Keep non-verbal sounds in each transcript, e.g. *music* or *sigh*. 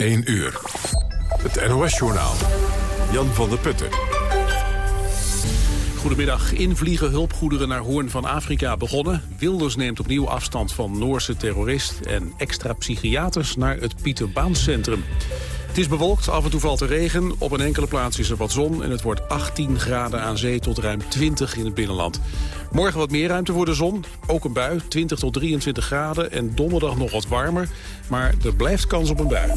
1 uur. Het NOS-journaal. Jan van der Putten. Goedemiddag. Invliegen hulpgoederen naar Hoorn van Afrika begonnen. Wilders neemt opnieuw afstand van Noorse terrorist... en extra psychiaters naar het Pieter Baan Centrum. Het is bewolkt, af en toe valt er regen. Op een enkele plaats is er wat zon en het wordt 18 graden aan zee tot ruim 20 in het binnenland. Morgen wat meer ruimte voor de zon, ook een bui, 20 tot 23 graden en donderdag nog wat warmer. Maar er blijft kans op een bui.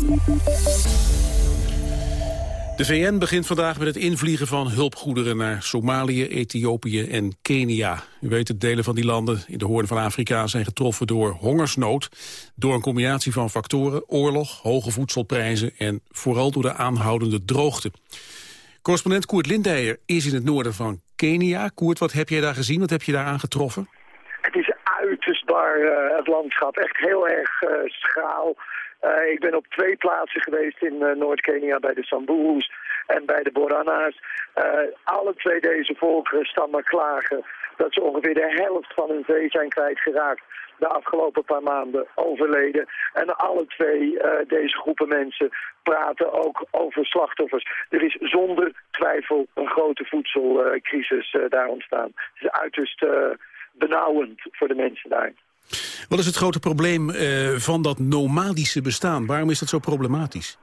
De VN begint vandaag met het invliegen van hulpgoederen naar Somalië, Ethiopië en Kenia. U weet het, delen van die landen in de Hoorn van Afrika zijn getroffen door hongersnood. Door een combinatie van factoren, oorlog, hoge voedselprijzen en vooral door de aanhoudende droogte. Correspondent Koert Lindeyer is in het noorden van Kenia. Koert, wat heb jij daar gezien? Wat heb je daar aangetroffen? Het is uiterst uh, het landschap. Echt heel erg uh, schaal. Uh, ik ben op twee plaatsen geweest in uh, Noord-Kenia bij de Sambu's en bij de Borana's. Uh, alle twee deze volkeren stammen klagen dat ze ongeveer de helft van hun vee zijn kwijtgeraakt de afgelopen paar maanden overleden. En alle twee deze groepen mensen praten ook over slachtoffers. Er is zonder twijfel een grote voedselcrisis daar ontstaan. Het is uiterst benauwend voor de mensen daar. Wat is het grote probleem uh, van dat nomadische bestaan? Waarom is dat zo problematisch?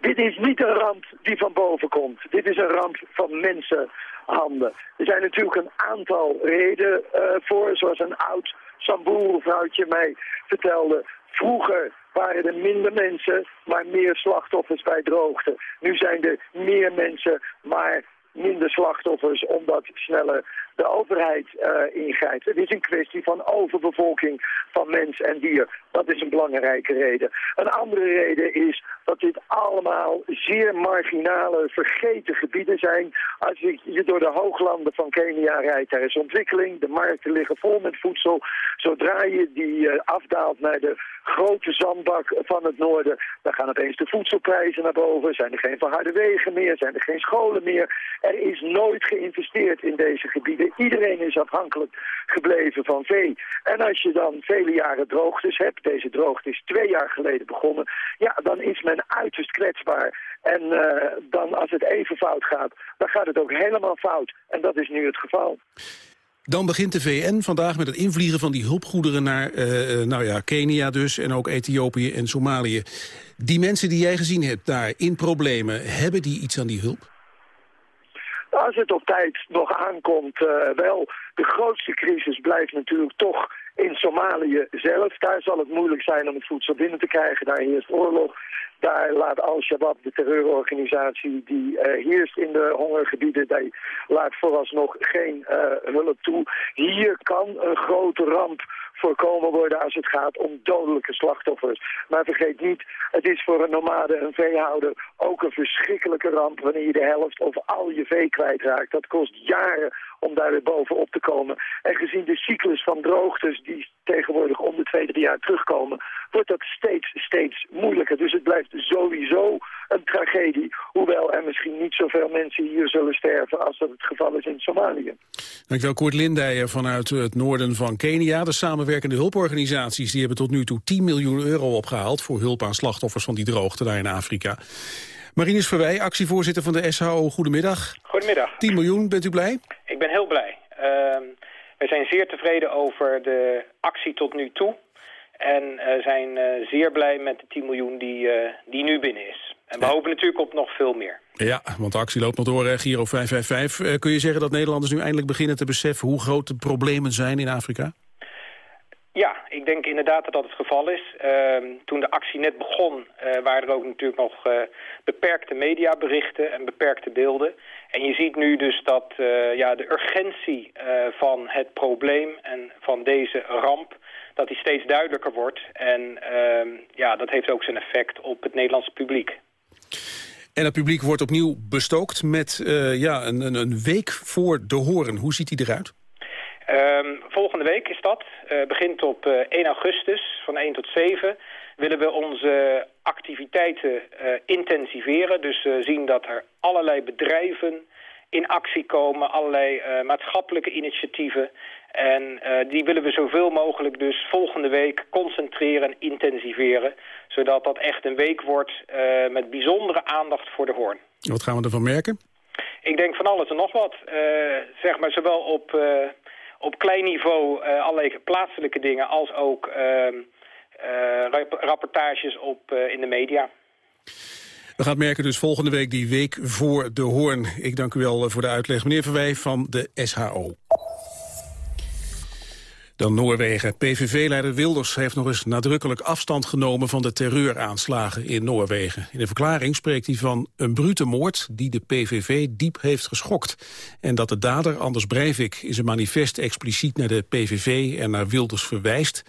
Dit is niet een ramp die van boven komt. Dit is een ramp van mensenhanden. Er zijn natuurlijk een aantal redenen uh, voor, zoals een oud Samboerenvrouwtje mij vertelde. Vroeger waren er minder mensen, maar meer slachtoffers bij droogte. Nu zijn er meer mensen, maar minder slachtoffers omdat sneller de overheid uh, ingrijpt. Het is een kwestie van overbevolking van mens en dier. Dat is een belangrijke reden. Een andere reden is dat dit allemaal zeer marginale, vergeten gebieden zijn. Als je door de hooglanden van Kenia rijdt, daar is ontwikkeling. De markten liggen vol met voedsel. Zodra je die uh, afdaalt naar de grote zandbak van het noorden, dan gaan opeens de voedselprijzen naar boven. Zijn er geen verharde wegen meer, zijn er geen scholen meer. Er is nooit geïnvesteerd in deze gebieden. Iedereen is afhankelijk gebleven van vee. En als je dan vele jaren droogtes hebt, deze droogte is twee jaar geleden begonnen, ja, dan is men uiterst kwetsbaar. En uh, dan als het even fout gaat, dan gaat het ook helemaal fout. En dat is nu het geval. Dan begint de VN vandaag met het invliegen van die hulpgoederen naar uh, nou ja, Kenia dus en ook Ethiopië en Somalië. Die mensen die jij gezien hebt daar in problemen, hebben die iets aan die hulp? Als het op tijd nog aankomt, uh, wel. De grootste crisis blijft natuurlijk toch in Somalië zelf. Daar zal het moeilijk zijn om het voedsel binnen te krijgen. Daar heerst oorlog. Daar laat Al-Shabaab, de terreurorganisatie die uh, heerst in de hongergebieden, die laat vooralsnog geen uh, hulp toe. Hier kan een grote ramp voorkomen worden als het gaat om dodelijke slachtoffers. Maar vergeet niet, het is voor een nomade, een veehouder, ook een verschrikkelijke ramp wanneer je de helft of al je vee kwijtraakt. Dat kost jaren om daar weer bovenop te komen. En gezien de cyclus van droogtes die tegenwoordig om de twee, drie jaar terugkomen, wordt dat steeds, steeds moeilijker. Dus het blijft sowieso een tragedie, hoewel er misschien niet zoveel mensen hier zullen sterven als dat het geval is in Somalië. Dankjewel Koert Lindijer vanuit het noorden van Kenia. De samenwerkende hulporganisaties die hebben tot nu toe 10 miljoen euro opgehaald voor hulp aan slachtoffers van die droogte daar in Afrika. Marinus Verwij, actievoorzitter van de SHO, goedemiddag. Goedemiddag. 10 miljoen, bent u blij? Ik ben heel blij. Uh, we zijn zeer tevreden over de actie tot nu toe. En uh, zijn uh, zeer blij met de 10 miljoen die, uh, die nu binnen is. En we ja. hopen natuurlijk op nog veel meer. Ja, want de actie loopt nog door, hè, Giro 555. kun je zeggen dat Nederlanders nu eindelijk beginnen te beseffen... hoe groot de problemen zijn in Afrika? Ja, ik denk inderdaad dat dat het geval is. Uh, toen de actie net begon uh, waren er ook natuurlijk nog uh, beperkte mediaberichten en beperkte beelden. En je ziet nu dus dat uh, ja, de urgentie van het probleem en van deze ramp... dat die steeds duidelijker wordt. En ehm, ja, dat heeft ook zijn effect op het Nederlandse publiek. En het publiek wordt opnieuw bestookt met ja, een, een week voor de horen. Hoe ziet die eruit? Um, volgende week is dat. Uh, begint op uh, 1 augustus van 1 tot 7. Willen we onze activiteiten uh, intensiveren. Dus zien dat er allerlei bedrijven in actie komen, allerlei maatschappelijke initiatieven. En die willen we zoveel mogelijk dus volgende week concentreren en intensiveren. Zodat dat echt een week wordt met bijzondere aandacht voor de hoorn. Wat gaan we ervan merken? Ik denk van alles en nog wat. zeg maar zowel op op klein niveau uh, allerlei plaatselijke dingen... als ook uh, rapportages op, in de media. We gaan merken dus volgende week die week voor de hoorn. Ik dank u wel voor de uitleg. Meneer Verwij van de SHO. Dan Noorwegen. PVV-leider Wilders heeft nog eens nadrukkelijk afstand genomen van de terreuraanslagen in Noorwegen. In de verklaring spreekt hij van een brute moord die de PVV diep heeft geschokt. En dat de dader, Anders Breivik, in zijn manifest expliciet naar de PVV en naar Wilders verwijst.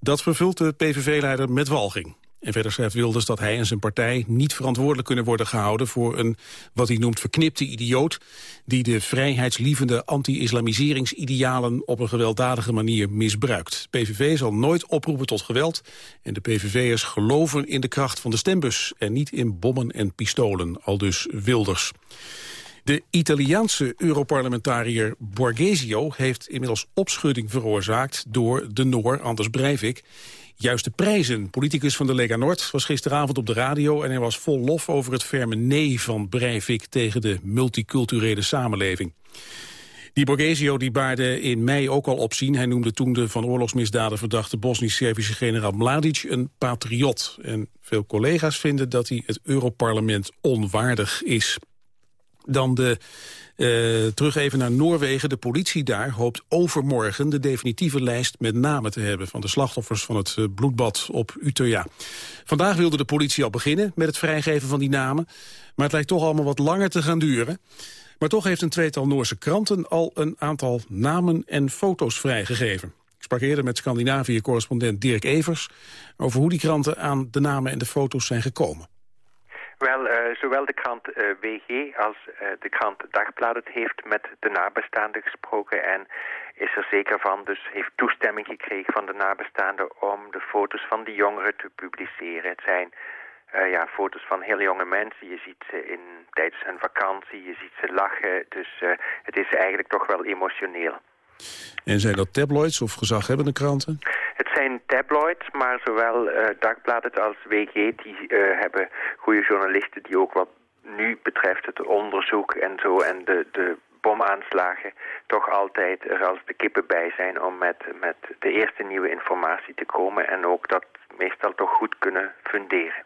Dat vervult de PVV-leider met walging. En verder schrijft Wilders dat hij en zijn partij niet verantwoordelijk kunnen worden gehouden voor een, wat hij noemt, verknipte idioot, die de vrijheidslievende anti-islamiseringsidealen op een gewelddadige manier misbruikt. PVV zal nooit oproepen tot geweld en de PVV'ers geloven in de kracht van de stembus en niet in bommen en pistolen, al dus Wilders. De Italiaanse Europarlementariër Borghesio heeft inmiddels opschudding veroorzaakt door de Noor Anders Breivik juiste prijzen. Politicus van de Lega Nord was gisteravond op de radio... en hij was vol lof over het ferme nee van Breivik... tegen de multiculturele samenleving. Die Borghesio die baarde in mei ook al opzien. Hij noemde toen de van oorlogsmisdaden verdachte Bosnisch-Servische generaal Mladic een patriot. En veel collega's vinden dat hij het Europarlement onwaardig is. Dan de uh, terug even naar Noorwegen. De politie daar hoopt overmorgen de definitieve lijst met namen te hebben... van de slachtoffers van het uh, bloedbad op Utøya. Vandaag wilde de politie al beginnen met het vrijgeven van die namen. Maar het lijkt toch allemaal wat langer te gaan duren. Maar toch heeft een tweetal Noorse kranten al een aantal namen en foto's vrijgegeven. Ik sprak eerder met Scandinavië-correspondent Dirk Evers... over hoe die kranten aan de namen en de foto's zijn gekomen. Wel, uh, zowel de krant eh, WG als uh, de krant Dagblad heeft met de nabestaanden gesproken en is er zeker van, dus heeft toestemming gekregen van de nabestaanden om de foto's van die jongeren te publiceren. Het zijn ja, foto's van heel jonge mensen. Je ziet ze in, tijdens hun vakantie, je ziet ze lachen. Dus het is eigenlijk toch wel emotioneel. En zijn dat tabloids of gezaghebbende kranten? Het zijn tabloids, maar zowel uh, Dagbladet als WG... die uh, hebben goede journalisten die ook wat nu betreft het onderzoek en zo... en de, de bomaanslagen toch altijd er als de kippen bij zijn... om met, met de eerste nieuwe informatie te komen... en ook dat meestal toch goed kunnen funderen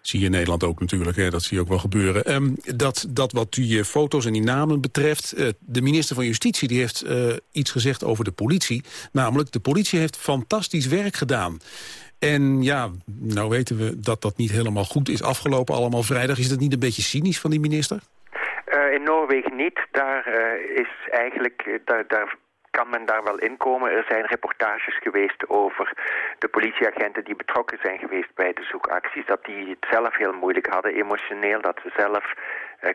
zie je in Nederland ook natuurlijk, hè, dat zie je ook wel gebeuren. Um, dat, dat wat die foto's en die namen betreft, uh, de minister van Justitie die heeft uh, iets gezegd over de politie. Namelijk, de politie heeft fantastisch werk gedaan. En ja, nou weten we dat dat niet helemaal goed is afgelopen allemaal vrijdag. Is dat niet een beetje cynisch van die minister? In Noorwegen niet. Daar is eigenlijk, daar, daar kan men daar wel inkomen. Er zijn reportages geweest over de politieagenten die betrokken zijn geweest bij de zoekacties. Dat die het zelf heel moeilijk hadden, emotioneel. Dat ze zelf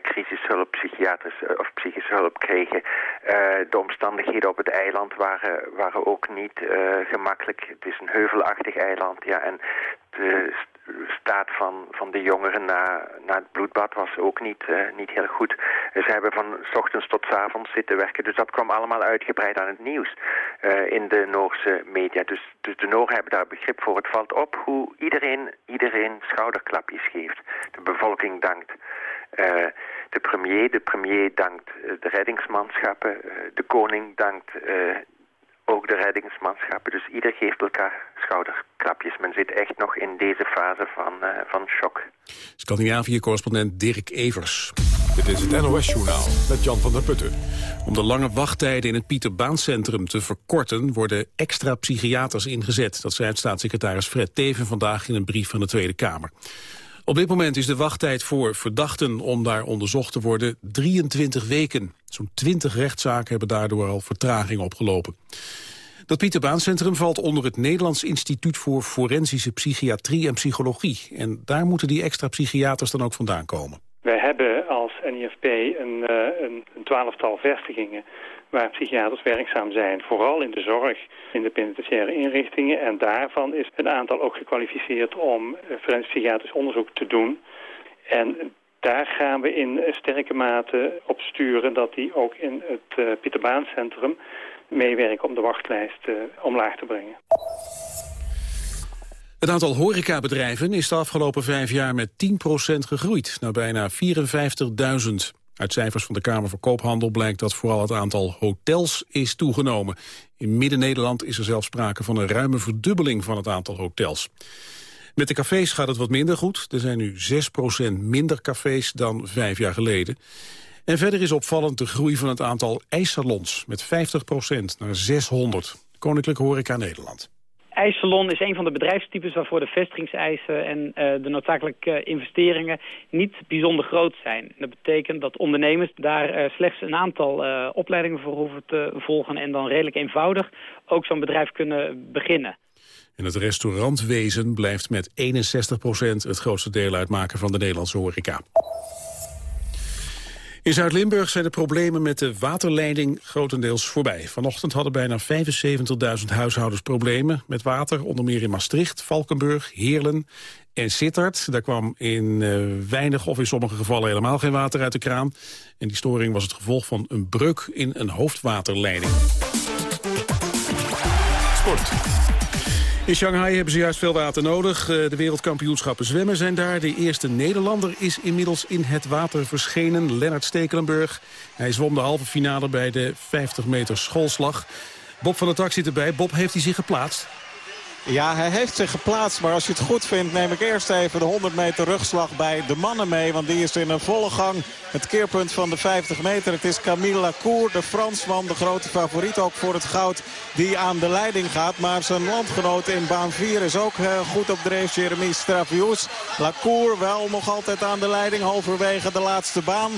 crisishulp, psychiatrische uh, of psychische hulp kregen. Uh, de omstandigheden op het eiland waren, waren ook niet gemakkelijk. Het is een heuvelachtig eiland, ja. En de staat van, van de jongeren na, na het bloedbad was ook niet, niet heel goed. Ze hebben van s ochtends tot s avonds zitten werken. Dus dat kwam allemaal uitgebreid aan het nieuws in de Noorse media. Dus, dus de Nooren hebben daar begrip voor. Het valt op hoe iedereen, iedereen schouderklapjes geeft. De bevolking dankt. Uh, de premier, de premier dankt de reddingsmanschappen, de koning dankt ook de reddingsmanschappen. Dus ieder geeft elkaar schouderklapjes. Men zit echt nog in deze fase van, uh, van shock. Scandinavië-correspondent Dirk Evers. Dit is het NOS-journaal met Jan van der Putten. Om de lange wachttijden in het Pieterbaancentrum te verkorten... worden extra psychiaters ingezet. Dat zei staatssecretaris Fred Teven vandaag in een brief van de Tweede Kamer. Op dit moment is de wachttijd voor verdachten om daar onderzocht te worden 23 weken. Zo'n 20 rechtszaken hebben daardoor al vertraging opgelopen. Dat Pieterbaancentrum valt onder het Nederlands Instituut voor Forensische Psychiatrie en Psychologie. En daar moeten die extra psychiaters dan ook vandaan komen. Wij hebben als NIFP een, uh, een, een twaalftal vestigingen waar psychiaters werkzaam zijn. Vooral in de zorg, in de penitentiaire inrichtingen. En daarvan is een aantal ook gekwalificeerd om uh, forensisch psychiatrisch onderzoek te doen. En daar gaan we in sterke mate op sturen dat die ook in het uh, Pieterbaancentrum meewerken om de wachtlijst omlaag te brengen. Het aantal horecabedrijven is de afgelopen vijf jaar met 10% gegroeid, naar bijna 54.000. Uit cijfers van de Kamer van Koophandel blijkt dat vooral het aantal hotels is toegenomen. In Midden-Nederland is er zelfs sprake van een ruime verdubbeling van het aantal hotels. Met de cafés gaat het wat minder goed. Er zijn nu 6% minder cafés dan vijf jaar geleden. En verder is opvallend de groei van het aantal ijssalons met 50% naar 600. Koninklijke Horeca Nederland. IJssalon is een van de bedrijfstypes waarvoor de vestigingseisen en uh, de noodzakelijke investeringen niet bijzonder groot zijn. Dat betekent dat ondernemers daar uh, slechts een aantal uh, opleidingen voor hoeven te volgen en dan redelijk eenvoudig ook zo'n bedrijf kunnen beginnen. En het restaurantwezen blijft met 61% het grootste deel uitmaken van de Nederlandse horeca. In Zuid-Limburg zijn de problemen met de waterleiding grotendeels voorbij. Vanochtend hadden bijna 75.000 huishoudens problemen met water. Onder meer in Maastricht, Valkenburg, Heerlen en Sittard. Daar kwam in uh, weinig of in sommige gevallen helemaal geen water uit de kraan. En die storing was het gevolg van een breuk in een hoofdwaterleiding. Sport. In Shanghai hebben ze juist veel water nodig. Eh, de wereldkampioenschappen zwemmen zijn daar. De eerste Nederlander is inmiddels in het water verschenen. Lennart Stekelenburg. Hij zwom de halve finale bij de 50 meter schoolslag. Bob van der Tak zit erbij. Bob, heeft hij zich geplaatst? Ja, hij heeft zich geplaatst. Maar als je het goed vindt, neem ik eerst even de 100 meter rugslag bij de mannen mee. Want die is in een volle gang. Het keerpunt van de 50 meter. Het is Camille Lacour, de Fransman, de grote favoriet ook voor het goud. Die aan de leiding gaat. Maar zijn landgenoot in baan 4 is ook uh, goed op dreef. Jeremy Stravius. Lacour wel nog altijd aan de leiding. Halverwege de laatste baan.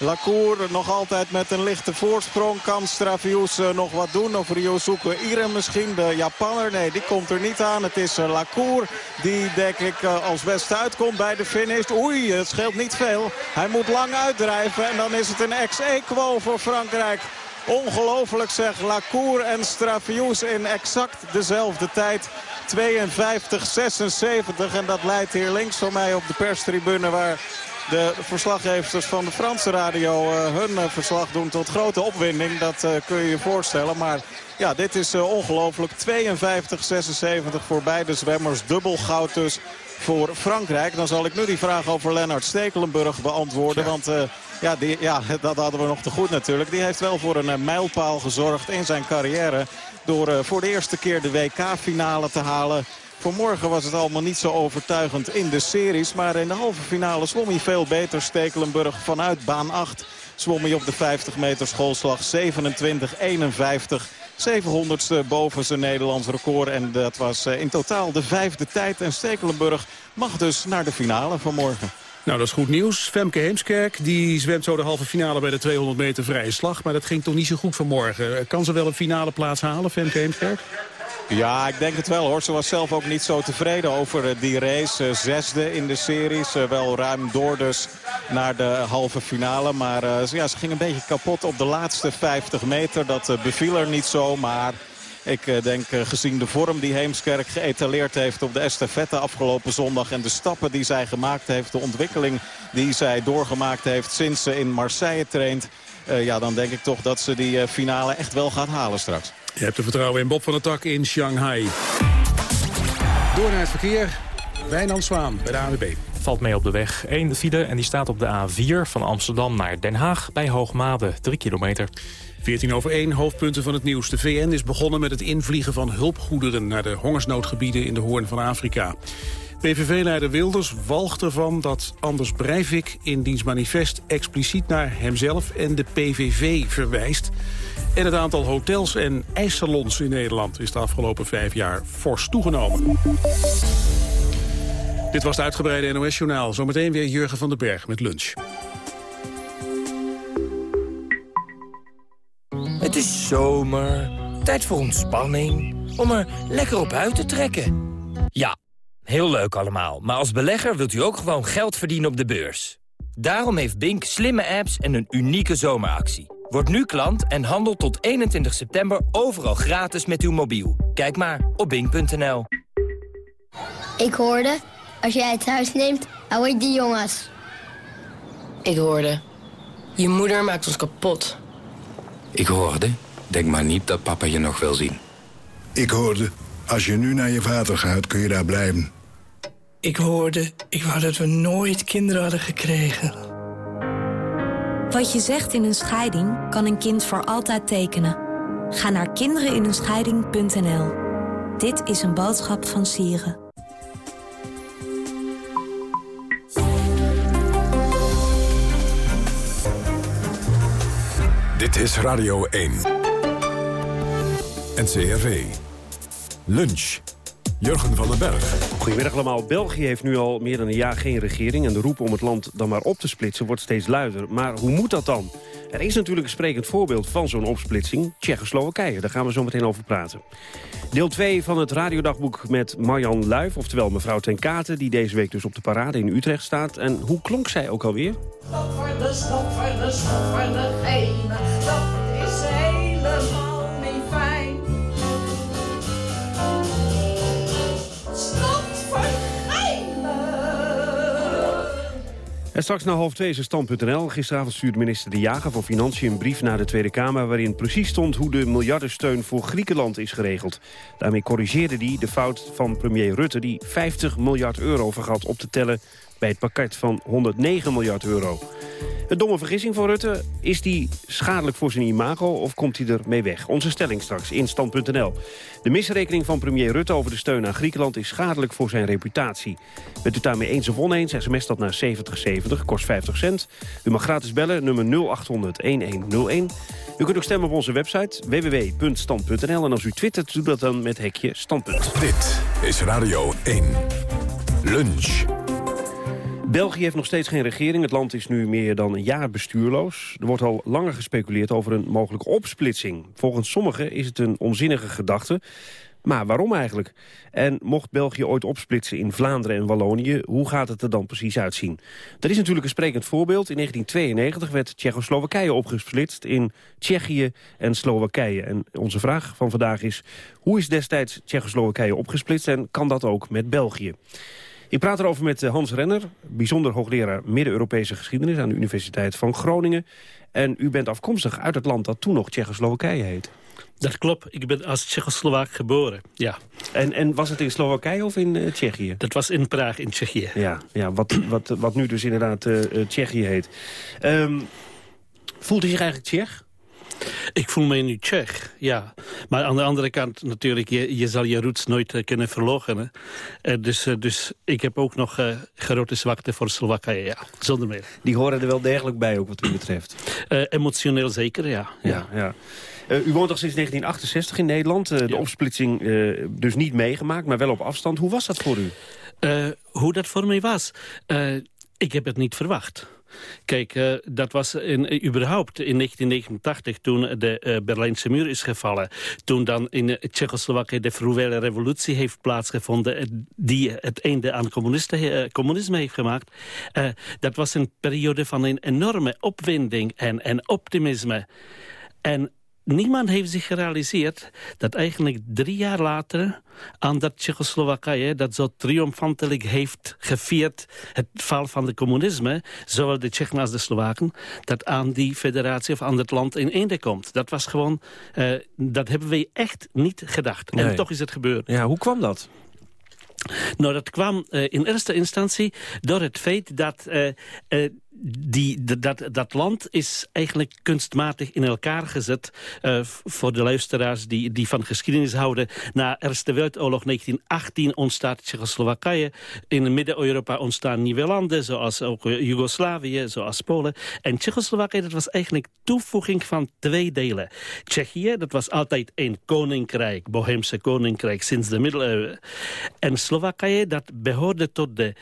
Lacour nog altijd met een lichte voorsprong. Kan Stravius eh, nog wat doen? Of Ryosuke Iren misschien, de Japanner? Nee, die komt er niet aan. Het is uh, Lacour die denk ik uh, als beste uitkomt bij de finish. Oei, het scheelt niet veel. Hij moet lang uitdrijven en dan is het een ex-equo voor Frankrijk. Ongelooflijk zeg, Lacour en Stravius in exact dezelfde tijd. 52-76 en dat leidt hier links van mij op de perstribune waar de verslaggevers van de Franse radio uh, hun uh, verslag doen tot grote opwinding. Dat uh, kun je je voorstellen. Maar ja, dit is ongelooflijk. 52-76 voor beide zwemmers. Dubbel goud dus voor Frankrijk. Dan zal ik nu die vraag over Lennart Stekelenburg beantwoorden. Want ja, die, ja, *laughs* dat hadden we nog te goed natuurlijk. Die heeft wel voor een mijlpaal gezorgd in zijn carrière. Door voor de eerste keer de WK-finale te halen. Vanmorgen was het allemaal niet zo overtuigend in de series. Maar in de halve finale zwom hij veel beter. Stekelenburg vanuit baan 8 zwom hij op de 50 meter schoolslag 27-51. 700ste boven zijn Nederlands record. En dat was eh, in totaal de vijfde tijd. En Stekelenburg mag dus naar de finale vanmorgen. Nou, dat is goed nieuws. Femke Heemskerk die zwemt zo de halve finale bij de 200 meter vrije slag. Maar dat ging toch niet zo goed vanmorgen. Kan ze wel een finale plaats halen, Femke Heemskerk? Ja, ik denk het wel hoor. Ze was zelf ook niet zo tevreden over eh, die race. Eh, zesde in de series. Eh, wel ruim door dus naar de halve finale. Maar ja, ze ging een beetje kapot op de laatste 50 meter. Dat beviel er niet zo, maar... Ik denk gezien de vorm die Heemskerk geëtaleerd heeft op de estafette afgelopen zondag... en de stappen die zij gemaakt heeft, de ontwikkeling die zij doorgemaakt heeft sinds ze in Marseille traint... ja, dan denk ik toch dat ze die finale echt wel gaat halen straks. Je hebt er vertrouwen in Bob van der Tak in Shanghai. Door naar het verkeer. Wijnand Zwaan bij de ANWB. Valt mee op de weg. Eén file en die staat op de A4 van Amsterdam naar Den Haag bij Hoogmade. 3 kilometer. 14 over 1, hoofdpunten van het nieuws. De VN is begonnen met het invliegen van hulpgoederen... naar de hongersnoodgebieden in de Hoorn van Afrika. PVV-leider Wilders walgt ervan dat Anders Breivik in diens manifest expliciet naar hemzelf en de PVV verwijst. En het aantal hotels en ijssalons in Nederland is de afgelopen vijf jaar fors toegenomen. Dit was het uitgebreide NOS-journaal. Zometeen weer Jurgen van den Berg met lunch. Het is zomer, tijd voor ontspanning, om er lekker op uit te trekken. Ja, heel leuk allemaal, maar als belegger wilt u ook gewoon geld verdienen op de beurs. Daarom heeft Bink slimme apps en een unieke zomeractie. Word nu klant en handel tot 21 september overal gratis met uw mobiel. Kijk maar op bing.nl. Ik hoorde, als jij het huis neemt, hou ik die jongens. Ik hoorde, je moeder maakt ons kapot. Ik hoorde, denk maar niet dat papa je nog wil zien. Ik hoorde, als je nu naar je vader gaat, kun je daar blijven. Ik hoorde, ik wou dat we nooit kinderen hadden gekregen. Wat je zegt in een scheiding kan een kind voor altijd tekenen. Ga naar kindereninenscheiding.nl. Dit is een boodschap van Sieren. Dit is Radio 1. NCRV. Lunch. Jurgen van den Berg. Goedemiddag allemaal. België heeft nu al meer dan een jaar geen regering... en de roep om het land dan maar op te splitsen wordt steeds luider. Maar hoe moet dat dan? Er is natuurlijk een sprekend voorbeeld van zo'n opsplitsing. Tsjechoslowakije, daar gaan we zo meteen over praten. Deel 2 van het radiodagboek met Marjan Luif, oftewel mevrouw Ten Katen... die deze week dus op de parade in Utrecht staat. En hoe klonk zij ook alweer? Dat is Straks na half twee is stand.nl. Gisteravond stuurde minister De Jager van Financiën een brief naar de Tweede Kamer... waarin precies stond hoe de miljardensteun voor Griekenland is geregeld. Daarmee corrigeerde hij de fout van premier Rutte... die 50 miljard euro vergat op te tellen bij het pakket van 109 miljard euro. Een domme vergissing van Rutte. Is die schadelijk voor zijn imago of komt hij er mee weg? Onze stelling straks in stand.nl. De misrekening van premier Rutte over de steun aan Griekenland... is schadelijk voor zijn reputatie. Bent u daarmee eens of oneens? SMS dat naar 7070, kost 50 cent. U mag gratis bellen, nummer 0800-1101. U kunt ook stemmen op onze website www.stand.nl. En als u twittert, doe dat dan met hekje standpunt. Dit is Radio 1. Lunch. België heeft nog steeds geen regering. Het land is nu meer dan een jaar bestuurloos. Er wordt al langer gespeculeerd over een mogelijke opsplitsing. Volgens sommigen is het een onzinnige gedachte. Maar waarom eigenlijk? En mocht België ooit opsplitsen in Vlaanderen en Wallonië... hoe gaat het er dan precies uitzien? Er is natuurlijk een sprekend voorbeeld. In 1992 werd Tsjechoslowakije opgesplitst in Tsjechië en Slowakije. En onze vraag van vandaag is... hoe is destijds Tsjechoslowakije opgesplitst... en kan dat ook met België? Ik praat erover met eh, Hans Renner, bijzonder hoogleraar Midden-Europese geschiedenis aan de Universiteit van Groningen. En u bent afkomstig uit het land dat toen nog Tsjechoslowakije heet. Dat klopt. Ik ben als Tsjechoslowaak geboren, ja. En, en was het in Slowakije of in uh, Tsjechië? Dat was in Praag, in Tsjechië. Ja, ja wat, wat, wat nu dus inderdaad uh, Tsjechië heet. Um, voelt u zich eigenlijk Tsjech? Ik voel me nu Tsjech, ja. Maar aan de andere kant natuurlijk, je, je zal je roots nooit uh, kunnen verloochenen. Uh, dus, uh, dus ik heb ook nog grote zwakte voor Slowakije, ja. Zonder meer. Die horen er wel degelijk bij ook wat u betreft? emotioneel zeker, ja. ja, ja. u woont al sinds 1968 in Nederland. de ja. opsplitsing dus niet meegemaakt, maar wel op afstand. Hoe was dat voor u? hoe dat voor mij was? ik heb het niet verwacht. Kijk, uh, dat was in, uh, überhaupt in 1989 toen de uh, Berlijnse muur is gevallen. Toen dan in Tsjechoslowakije de Fruwele revolutie heeft plaatsgevonden... die het einde aan communisme heeft gemaakt. dat was een periode van een enorme opwinding en, en optimisme. En niemand heeft zich gerealiseerd dat eigenlijk drie jaar later... aan dat Tsjechoslowakije dat zo triomfantelijk heeft gevierd... het val van de communisme, zowel de Tsjechen als de Slowaken... dat aan die federatie of aan het land in einde komt. Dat was gewoon... Uh, dat hebben wij echt niet gedacht. Nee. En toch is het gebeurd. Ja, hoe kwam dat? Nou, dat kwam uh, in eerste instantie door het feit dat... Uh, uh, die, dat, dat land is eigenlijk kunstmatig in elkaar gezet. Uh, voor de luisteraars die, die van geschiedenis houden. Na Eerste Wereldoorlog 1918 ontstaat Tsjechoslowakije. In Midden-Europa ontstaan nieuwe landen, zoals ook Joegoslavië, zoals Polen. En Tsjechoslowakije, dat was eigenlijk toevoeging van twee delen. Tsjechië, dat was altijd een koninkrijk, Boheemse koninkrijk, sinds de middeleeuwen. En Slowakije, dat behoorde tot de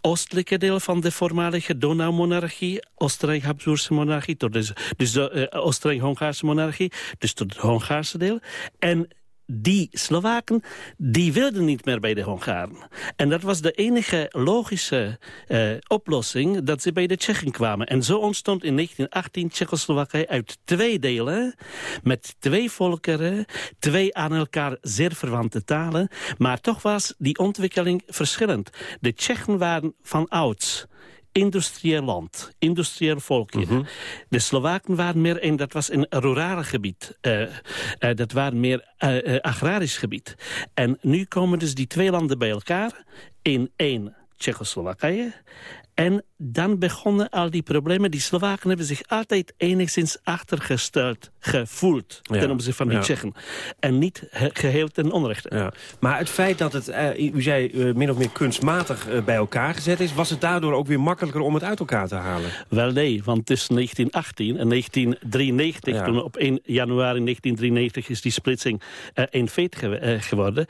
oostelijke deel van de voormalige Donaumonarchie, Oostenrijk-Habsburgse monarchie, dus, dus de uh, Oostenrijk-Hongaarse monarchie, dus tot het Hongaarse deel. En die Slowaken, die wilden niet meer bij de Hongaren. En dat was de enige logische uh, oplossing dat ze bij de Tsjechen kwamen. En zo ontstond in 1918 Tsjechoslowakije uit twee delen... met twee volkeren, twee aan elkaar zeer verwante talen. Maar toch was die ontwikkeling verschillend. De Tsjechen waren van ouds industrieel land, industrieel volkje. Mhm. De Slowaken waren meer, en dat was een rurale gebied. Eh, dat waren meer eh, agrarisch gebied. En nu komen dus die twee landen bij elkaar in één Tsjechoslowakije. En dan begonnen al die problemen. Die Slowaken hebben zich altijd enigszins achtergesteld gevoeld Ja, ten opzichte van die ja. Tsjechen. En niet he- geheel ten onrechte. Ja. Maar het feit dat het, eh, u zei, eh, min of meer kunstmatig eh, bij elkaar gezet is... was het daardoor ook weer makkelijker om het uit elkaar te halen? Wel nee, want tussen 1918 en 1993, Ja. toen op 1 januari 1993 is die splitsing een feit ge- geworden.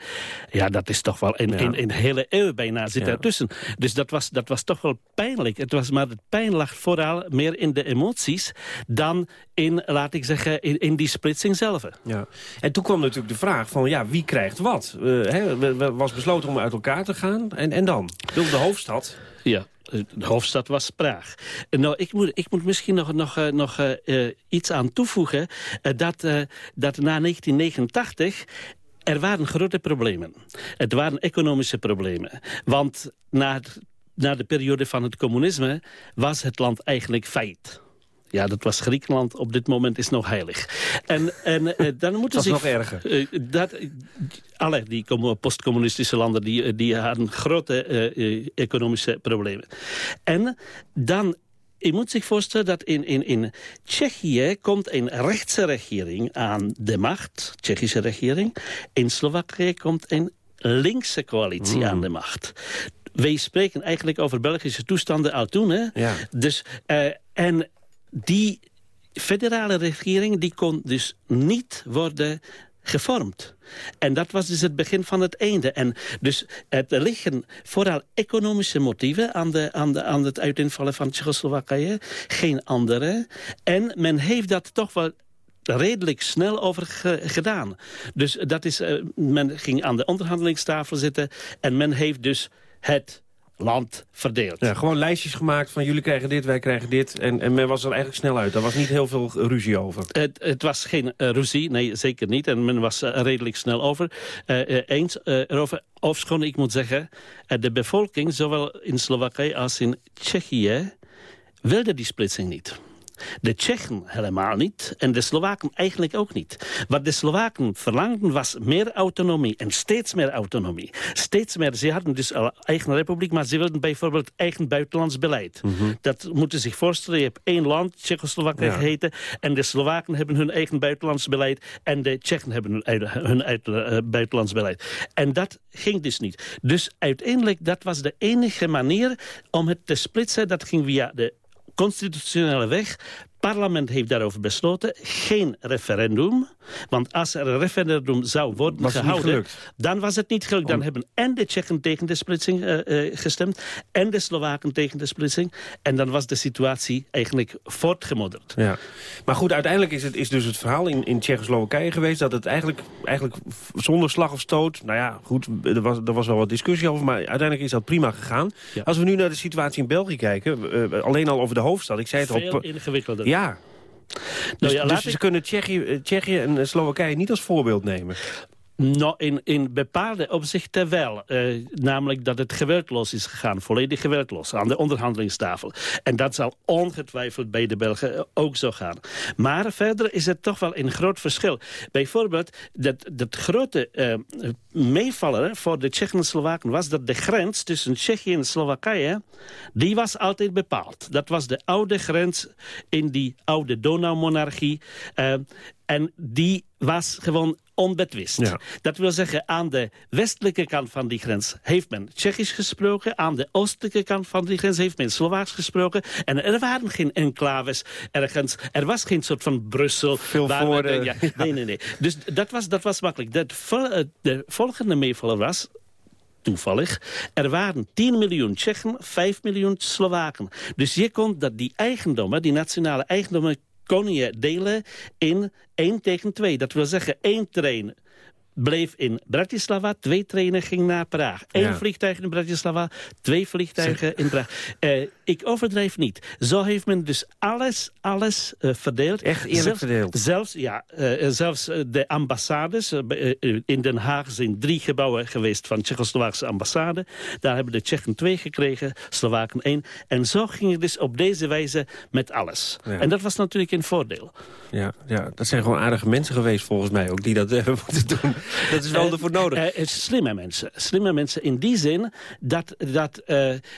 Ja, dat is toch wel een, Ja. een, een hele eeuw bijna zit ertussen. Dus dat was, dat was toch wel pijnlijk. Het was, maar het pijn lag vooral meer in de emoties dan in, laat ik zeggen, in, in die splitsing zelf. Ja. En toen kwam natuurlijk de vraag van, ja, wie krijgt wat? We- was besloten om uit elkaar te gaan. En, en dan? De hoofdstad? Ja, de hoofdstad was Praag. Eh, Nou, ik moet, ik moet misschien nog, nog, eh, nog iets aan toevoegen. dat, dat na 1989 er waren grote problemen. Het waren economische problemen. Want na, het- na de periode van het communisme was het land eigenlijk feit. Ja, dat was Griekenland. Op dit moment is nog heilig. En, en eh, dan moeten Dat is zich... nog erger. Eh, dat, alle die commu- postcommunistische landen die, die hadden grote eh, economische problemen. En dan, je moet zich voorstellen dat in, in, in Tsjechië komt een rechtse regering aan de macht, Tsjechische regering. In Slowakije komt een linkse coalitie Mm. aan de macht. Wij spreken eigenlijk over Belgische toestanden al toen. Hè? Ja. Dus, eh, en die federale regering die kon dus niet worden gevormd. En dat was dus het begin van het einde. En dus het er liggen vooral economische motieven aan, de, aan, de, aan het uiteenvallen van Tsjechoslowakije. Geen andere. En men heeft dat toch wel redelijk snel over ge- gedaan. Dus dat is, eh, men ging aan de onderhandelingstafel zitten... en men heeft dus het land verdeeld. Ja, gewoon lijstjes gemaakt van jullie krijgen dit, wij krijgen dit. En, en men was er eigenlijk snel uit. Daar was niet heel veel ruzie over. Het, het was geen eh, ruzie, nee, zeker niet. En men was eh, redelijk snel over. eh, eens erover. Ofschoon, ik moet zeggen, de bevolking, zowel in Slowakije als in Tsjechië, wilde die splitsing niet. De Tsjechen helemaal niet en de Slowaken eigenlijk ook niet. Wat de Slowaken verlangden was meer autonomie en steeds meer autonomie. Steeds meer. Ze hadden dus al eigen republiek, maar ze wilden bijvoorbeeld eigen buitenlands beleid. Dat moeten zich voorstellen. Je hebt één land, Tsjechoslowakije Ja. geheten, en de Slowaken hebben hun eigen buitenlands beleid en de Tsjechen hebben hun, uit- hun uit- eh, buitenlands beleid. En dat ging dus niet. Dus uiteindelijk, dat was de enige manier om het te splitsen. Dat ging via de constitutionele weg. Parlement heeft daarover besloten. Geen referendum. Want als er een referendum zou worden Was gehouden... dan was het niet gelukt. Dan hebben en de Tsjechen tegen de splitsing eh, eh, gestemd... en de Slowaken tegen de splitsing. En dan was de situatie eigenlijk voortgemodderd. Ja. Maar goed, uiteindelijk is, het, is dus het verhaal in, in Tsjechoslowakije geweest... dat het eigenlijk, eigenlijk zonder slag of stoot... nou ja, goed, er was, er was wel wat discussie over... maar uiteindelijk is dat prima gegaan. Als we nu naar de situatie in België kijken... eh, alleen al over de hoofdstad, ik zei het al... Veel ingewikkelder. Ja. Dus, ja, dus ze ik- kunnen Tsjechië, eh, Tsjechië en Slowakije niet als voorbeeld nemen. Nou, in, in bepaalde opzichten wel. Eh, namelijk dat het geweldloos is gegaan. Volledig geweldloos. Aan de onderhandelingstafel. En dat zal ongetwijfeld bij de Belgen eh, ook zo gaan. Maar verder is het toch wel een groot verschil. Bijvoorbeeld, dat, dat grote eh, meevaller voor de Tsjechen en Slowaken was dat de grens tussen Tsjechië en Slowakije, die was altijd bepaald. Dat was de oude grens in die oude Donaumonarchie. En die was gewoon onbetwist. Dat wil zeggen, aan de westelijke kant van die grens heeft men Tsjechisch gesproken. Aan de oostelijke kant van die grens heeft men Slovaaks gesproken. En er waren geen enclaves ergens. Er was geen soort van Brussel. Veel voor ja, Nee, nee, nee. Dus dat was, dat was makkelijk. Dat, eh, de volgende meevaller was toevallig. Er waren 10 miljoen Tsjechen, 5 miljoen Slowaken. Dus je kon dat die eigendommen, die nationale eigendommen, kon je delen in 1 tegen 2. Dat wil zeggen, één trein bleef in Bratislava, twee treinen gingen naar Praag. Eén Ja. vliegtuig in Bratislava, twee vliegtuigen in Praag. Eh, ik overdrijf niet. Zo heeft men dus alles, alles uh, verdeeld. Echt eerlijk zelfs, verdeeld? Zelfs, ja, uh, zelfs de ambassades. in Den Haag zijn drie gebouwen geweest van de Tsjechoslowaakse ambassade. Daar hebben de Tsjechen twee gekregen, Slowaken één. En zo ging het dus op deze wijze met alles. Ja. En dat was natuurlijk een voordeel. Ja, ja, dat zijn gewoon aardige mensen geweest volgens mij ook, die dat hebben *laughs* moeten doen. Dat is wel ervoor nodig. Slimme mensen. Slimme mensen in die zin dat, dat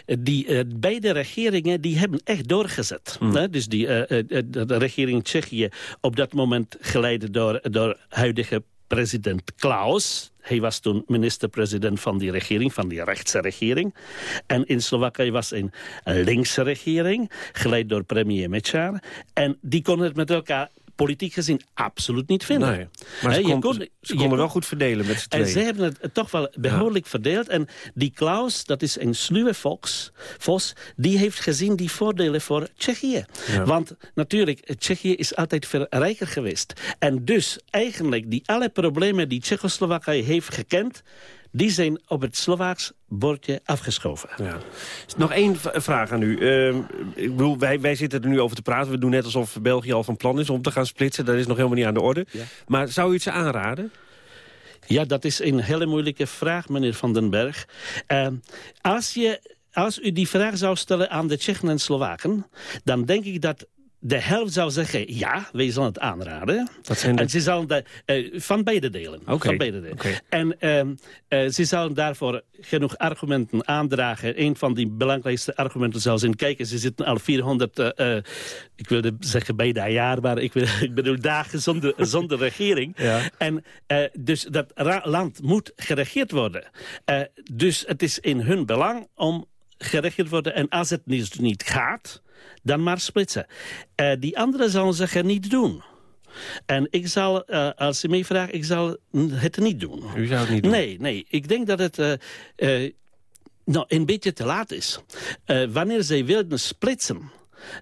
die beide regeringen die hebben echt doorgezet. Hmm. Dus die, de regering Tsjechië op dat moment geleid door, door huidige president Klaus. Hij was toen minister-president van die regering, van die rechtse regering. En in Slowakije was een linkse regering, geleid door premier Mečiar. En die konden het met elkaar politiek gezien absoluut niet vinden. Nee, maar ze, He, kon, kon, ze konden wel goed verdelen met z'n tweeën. En ze hebben het toch wel behoorlijk ja. verdeeld. En die Klaus, dat is een sluwe volks, vos, die heeft gezien die voordelen voor Tsjechië. Ja. Want natuurlijk, Tsjechië is altijd veel rijker geweest. En dus eigenlijk die alle problemen die Tsjechoslowakije heeft gekend die zijn op het Slovaaks bordje afgeschoven. Ja. Nog één vraag aan u. Uh, ik bedoel, wij, wij zitten er nu over te praten. We doen net alsof België al van plan is om te gaan splitsen. Dat is nog helemaal niet aan de orde. Ja. Maar zou u het ze aanraden? Ja, dat is een hele moeilijke vraag, meneer Van den Berg. Uh, als, je, als u die vraag zou stellen aan de Tsjechen en Slowaken... dan denk ik dat de helft zou zeggen, ja, wij zullen het aanraden. Dat zijn de... En ze zullen de, uh, van beide delen. Okay. Van beide delen. Okay. En uh, uh, ze zullen daarvoor genoeg argumenten aandragen. Een van die belangrijkste argumenten zou zijn... kijk, ze zitten al 400, ik wilde zeggen bijna jaar... maar ik, wil, *laughs* ik bedoel dagen zonder, *laughs* zonder regering. Ja. En dus dat land moet geregeerd worden. dus het is in hun belang om geregeerd te worden. En als het niet, niet gaat dan maar splitsen. Uh, die anderen zullen zeggen niet doen. En ik zal, uh, als je mij vraagt, ik zal het niet doen. U zou het niet doen? Nee, nee. Ik denk dat het uh, nou, een beetje te laat is. wanneer zij wilden splitsen,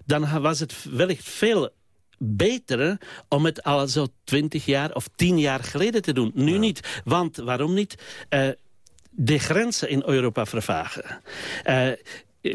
dan was het wellicht veel beter om het al zo twintig jaar of tien jaar geleden te doen. Nu ja. niet. Want, waarom niet? de grenzen in Europa vervagen.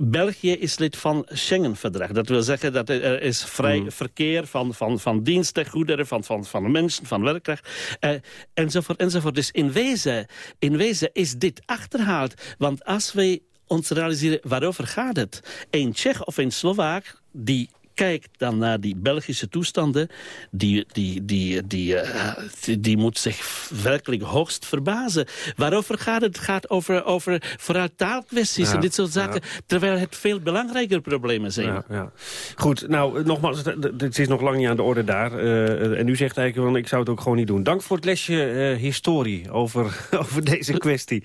België is lid van Schengen-verdrag. Dat wil zeggen dat er is vrij mm. verkeer van, van, van diensten, goederen, van, van, van mensen, van werkkracht, uh, enzovoort, enzovoort. Dus in wezen, in wezen is dit achterhaald. Want als wij ons realiseren, waarover gaat het? Een Tsjech of een Slovaak die kijkt dan naar die Belgische toestanden... die, die, die, die, uh, die, die, moet zich werkelijk hoogst verbazen. Waarover gaat het? Het gaat over, over vooral taalkwesties ja, en dit soort zaken... Ja. terwijl het veel belangrijker problemen zijn. Ja, ja. Goed, nou, nogmaals, het is nog lang niet aan de orde daar. Uh, en u zegt eigenlijk, van, ik zou het ook gewoon niet doen. Dank voor het lesje uh, historie over, *laughs* over deze kwestie.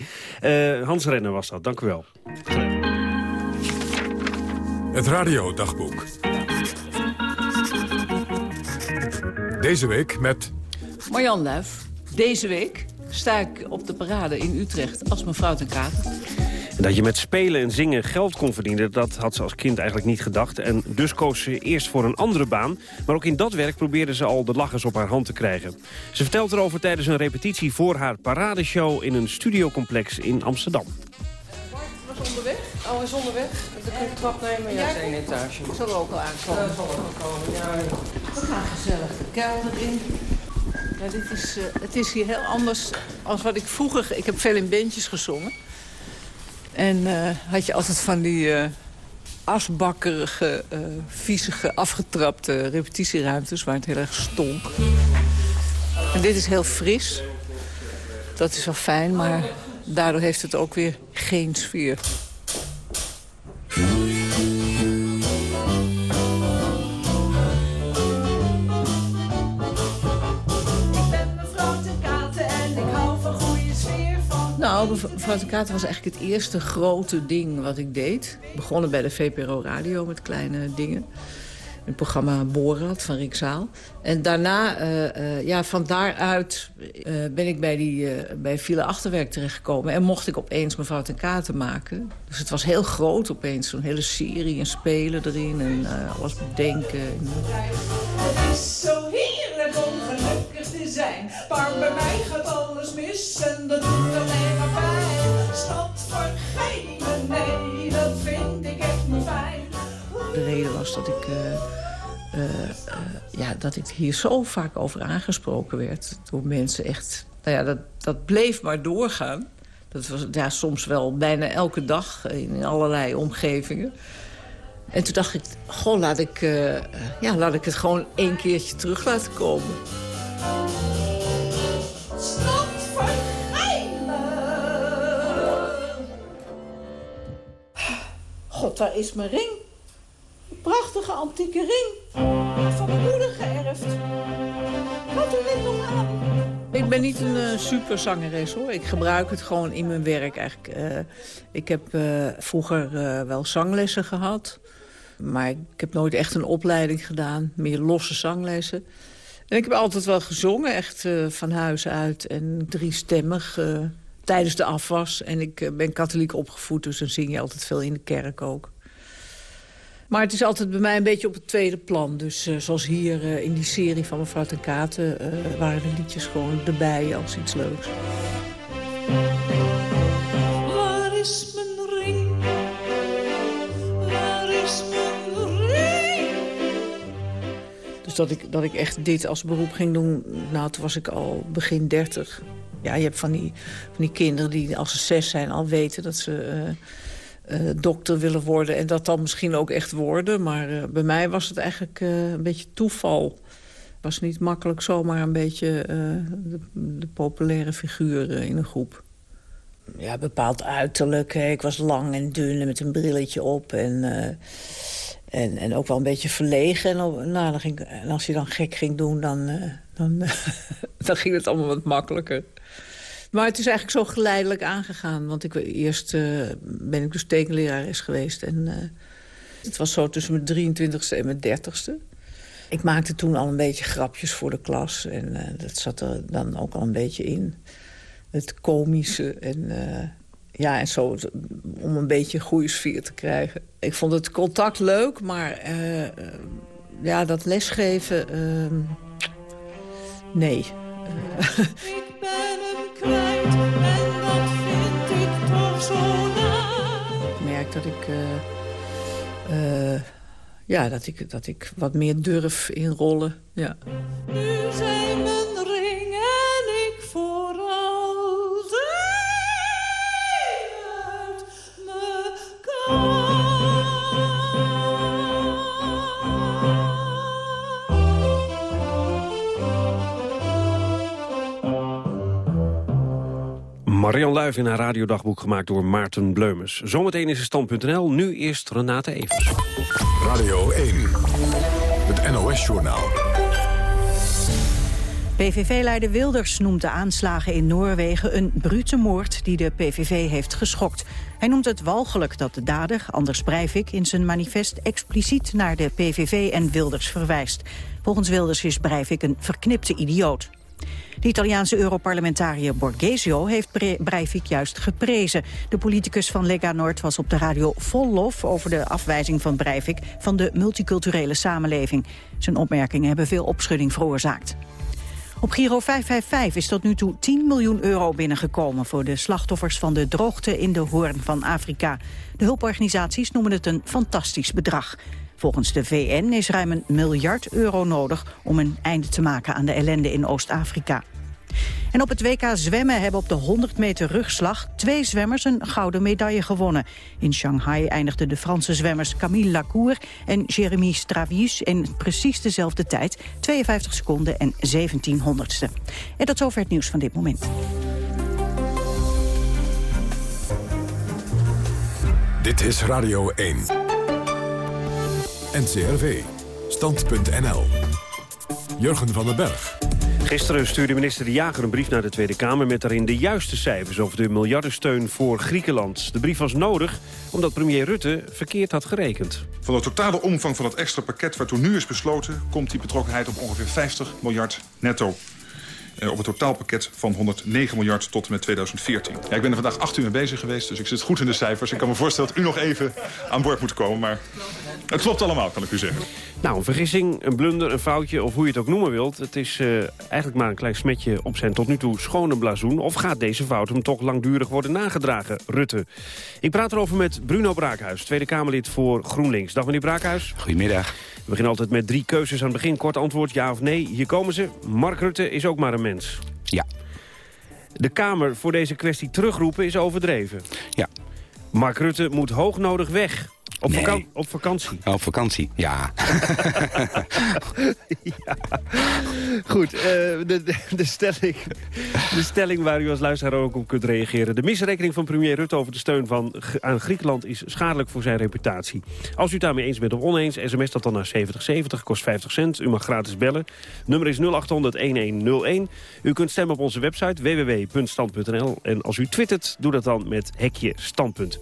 Hans Renner was dat, dank u wel. Het radiodagboek. Deze week met... Marjan Luif. Deze week sta ik op de parade in Utrecht als mevrouw ten Kater. En dat je met spelen en zingen geld kon verdienen, dat had ze als kind eigenlijk niet gedacht. En dus koos ze eerst voor een andere baan. Maar ook in dat werk probeerde ze al de lachers op haar hand te krijgen. Ze vertelt erover tijdens een repetitie voor haar paradeshow in een studiocomplex in Amsterdam. Bart was onderweg? Oh, is onderweg. Dan kun je de trap nemen. Ja, één etage. Zal er ook al aankomen. Ja, zal er ook komen. Ja, We gaan gezellig de kelder in. Ja, dit is, uh, het is hier heel anders als wat ik vroeger... Ik heb veel in bandjes gezongen. En uh, had je altijd van die uh, asbakkerige, viezige, afgetrapte repetitieruimtes... waar het heel erg stonk. En dit is heel fris. Dat is wel fijn, maar daardoor heeft het ook weer geen sfeer. Kater was eigenlijk het eerste grote ding wat ik deed. Begonnen bij de VPRO Radio met kleine dingen. Het programma Borat van Rick Zaal. En daarna, uh, uh, ja, van daaruit uh, ben ik bij, die, bij File Achterwerk terechtgekomen. En mocht ik opeens mevrouw ten Katen maken. Dus het was heel groot opeens. Zo'n hele serie en spelen erin en alles bedenken. Het is zo heerlijk om gelukkig te zijn. Maar bij mij gaat alles mis en dat doet alleen. Stad vergeten, nee, dat vind ik echt niet fijn. de reden was dat ik... eh, eh, eh, ja, dat ik hier zo vaak over aangesproken werd door mensen. Echt, nou ja, dat, dat bleef maar doorgaan. Dat was ja, soms wel bijna elke dag in allerlei omgevingen. En toen dacht ik, goh, laat ik, ja, laat ik het gewoon één keertje terug laten komen. God, daar is mijn ring. Een prachtige antieke ring. Van mijn moeder geërfd. Had u dit nog aan? Ik ben niet een uh, superzangeres hoor. Ik gebruik het gewoon in mijn werk eigenlijk. Uh, ik heb uh, vroeger wel zanglessen gehad. Maar ik heb nooit echt een opleiding gedaan. Meer losse zanglessen. En ik heb altijd wel gezongen, echt van huis uit. En driestemmig tijdens de afwas. En ik ben katholiek opgevoed, dus dan zing je altijd veel in de kerk ook. Maar het is altijd bij mij een beetje op het tweede plan. Dus uh, zoals hier uh, in die serie van mevrouw ten Katen... Uh, waren de liedjes gewoon erbij als iets leuks. Waar is mijn ring? Waar is mijn ring? Dus dat ik, dat ik echt dit als beroep ging doen... nou, toen was ik al begin dertig. Ja, je hebt van die, van die kinderen die als ze zes zijn al weten dat ze... Uh, dokter willen worden en dat dan misschien ook echt worden. Maar uh, bij mij was het eigenlijk een beetje toeval. Was niet makkelijk zomaar een beetje de, de, populaire figuur in een groep. Ja, bepaald uiterlijk. Hè. Ik was lang en dun en met een brilletje op. En, en, en ook wel een beetje verlegen. En, nou, dan ging, en als je dan gek ging doen, dan, dan, *laughs* dan ging het allemaal wat makkelijker. Maar het is eigenlijk zo geleidelijk aangegaan. Want ik, eerst uh, ben ik dus tekenlerares geweest. En uh, het was zo tussen mijn 23ste en mijn 30ste. Ik maakte toen al een beetje grapjes voor de klas. En uh, dat zat er dan ook al een beetje in. Het komische en... ja, en zo om een beetje een goede sfeer te krijgen. Ik vond het contact leuk, maar ja, dat lesgeven... nee. *laughs* kwijt en dat vind ik toch zo naar. Ik merk dat ik, uh, uh, ja, dat ik, dat ik wat meer durf in rollen. Ja. Nu zijn Marian Luijf in haar radiodagboek gemaakt door Maarten Bleumers. Zometeen is het stand.nl, nu eerst Renate Evers. Radio 1, het NOS-journaal. PVV-leider Wilders noemt de aanslagen in Noorwegen een brute moord die de PVV heeft geschokt. Hij noemt het walgelijk dat de dader, Anders Breivik, in zijn manifest expliciet naar de PVV en Wilders verwijst. Volgens Wilders is Breivik een verknipte idioot. De Italiaanse Europarlementariër Borghesio heeft Breivik juist geprezen. De politicus van Lega Nord was op de radio vol lof over de afwijzing van Breivik van de multiculturele samenleving. Zijn opmerkingen hebben veel opschudding veroorzaakt. Op Giro 555 is tot nu toe 10 miljoen euro binnengekomen... voor de slachtoffers van de droogte in de Hoorn van Afrika. De hulporganisaties noemen het een fantastisch bedrag. Volgens de VN is ruim een miljard euro nodig om een einde te maken aan de ellende in Oost-Afrika. En op het WK zwemmen hebben op de 100 meter rugslag twee zwemmers een gouden medaille gewonnen. In Shanghai eindigden de Franse zwemmers Camille Lacour en Jérémy Stravius in precies dezelfde tijd, 52 seconden en 17 honderdste. En tot zover het nieuws van dit moment. Dit is Radio 1. NCRV. Stand.nl. Jurgen van den Berg. Gisteren stuurde minister De Jager een brief naar de Tweede Kamer... met daarin de juiste cijfers over de miljardensteun voor Griekenland. De brief was nodig omdat premier Rutte verkeerd had gerekend. Van de totale omvang van het extra pakket waartoe nu is besloten... komt die betrokkenheid op ongeveer 50 miljard netto. Op het totaalpakket van 109 miljard tot en met 2014. Ja, ik ben er vandaag acht uur mee bezig geweest, dus ik zit goed in de cijfers. Ik kan me voorstellen dat u nog even aan boord moet komen, maar het klopt allemaal, kan ik u zeggen. Nou, een vergissing, een blunder, een foutje of hoe je het ook noemen wilt. Het is uh, eigenlijk maar een klein smetje op zijn tot nu toe schone blazoen. Of gaat deze fout hem toch langdurig worden nagedragen, Rutte? Ik praat erover met Bruno Braakhuis, Tweede Kamerlid voor GroenLinks. Dag meneer Braakhuis. Goedemiddag. We beginnen altijd met drie keuzes aan het begin. Kort antwoord, ja of nee. Hier komen ze. Mark Rutte is ook maar een mens. Ja. De Kamer voor deze kwestie terugroepen is overdreven. Ja. Mark Rutte moet hoognodig weg. Op, Nee. vaka- op vakantie. Op vakantie, ja. *laughs* ja. Goed, eh, de, de, de, stelling, de stelling waar u als luisteraar ook op kunt reageren. De misrekening van premier Rutte over de steun van, aan Griekenland is schadelijk voor zijn reputatie. Als u het daarmee eens bent of oneens, sms dat dan naar 7070, kost 50 cent. U mag gratis bellen. Nummer is 0800-1101. U kunt stemmen op onze website www.stand.nl. En als u twittert, doe dat dan met hekje standpunt.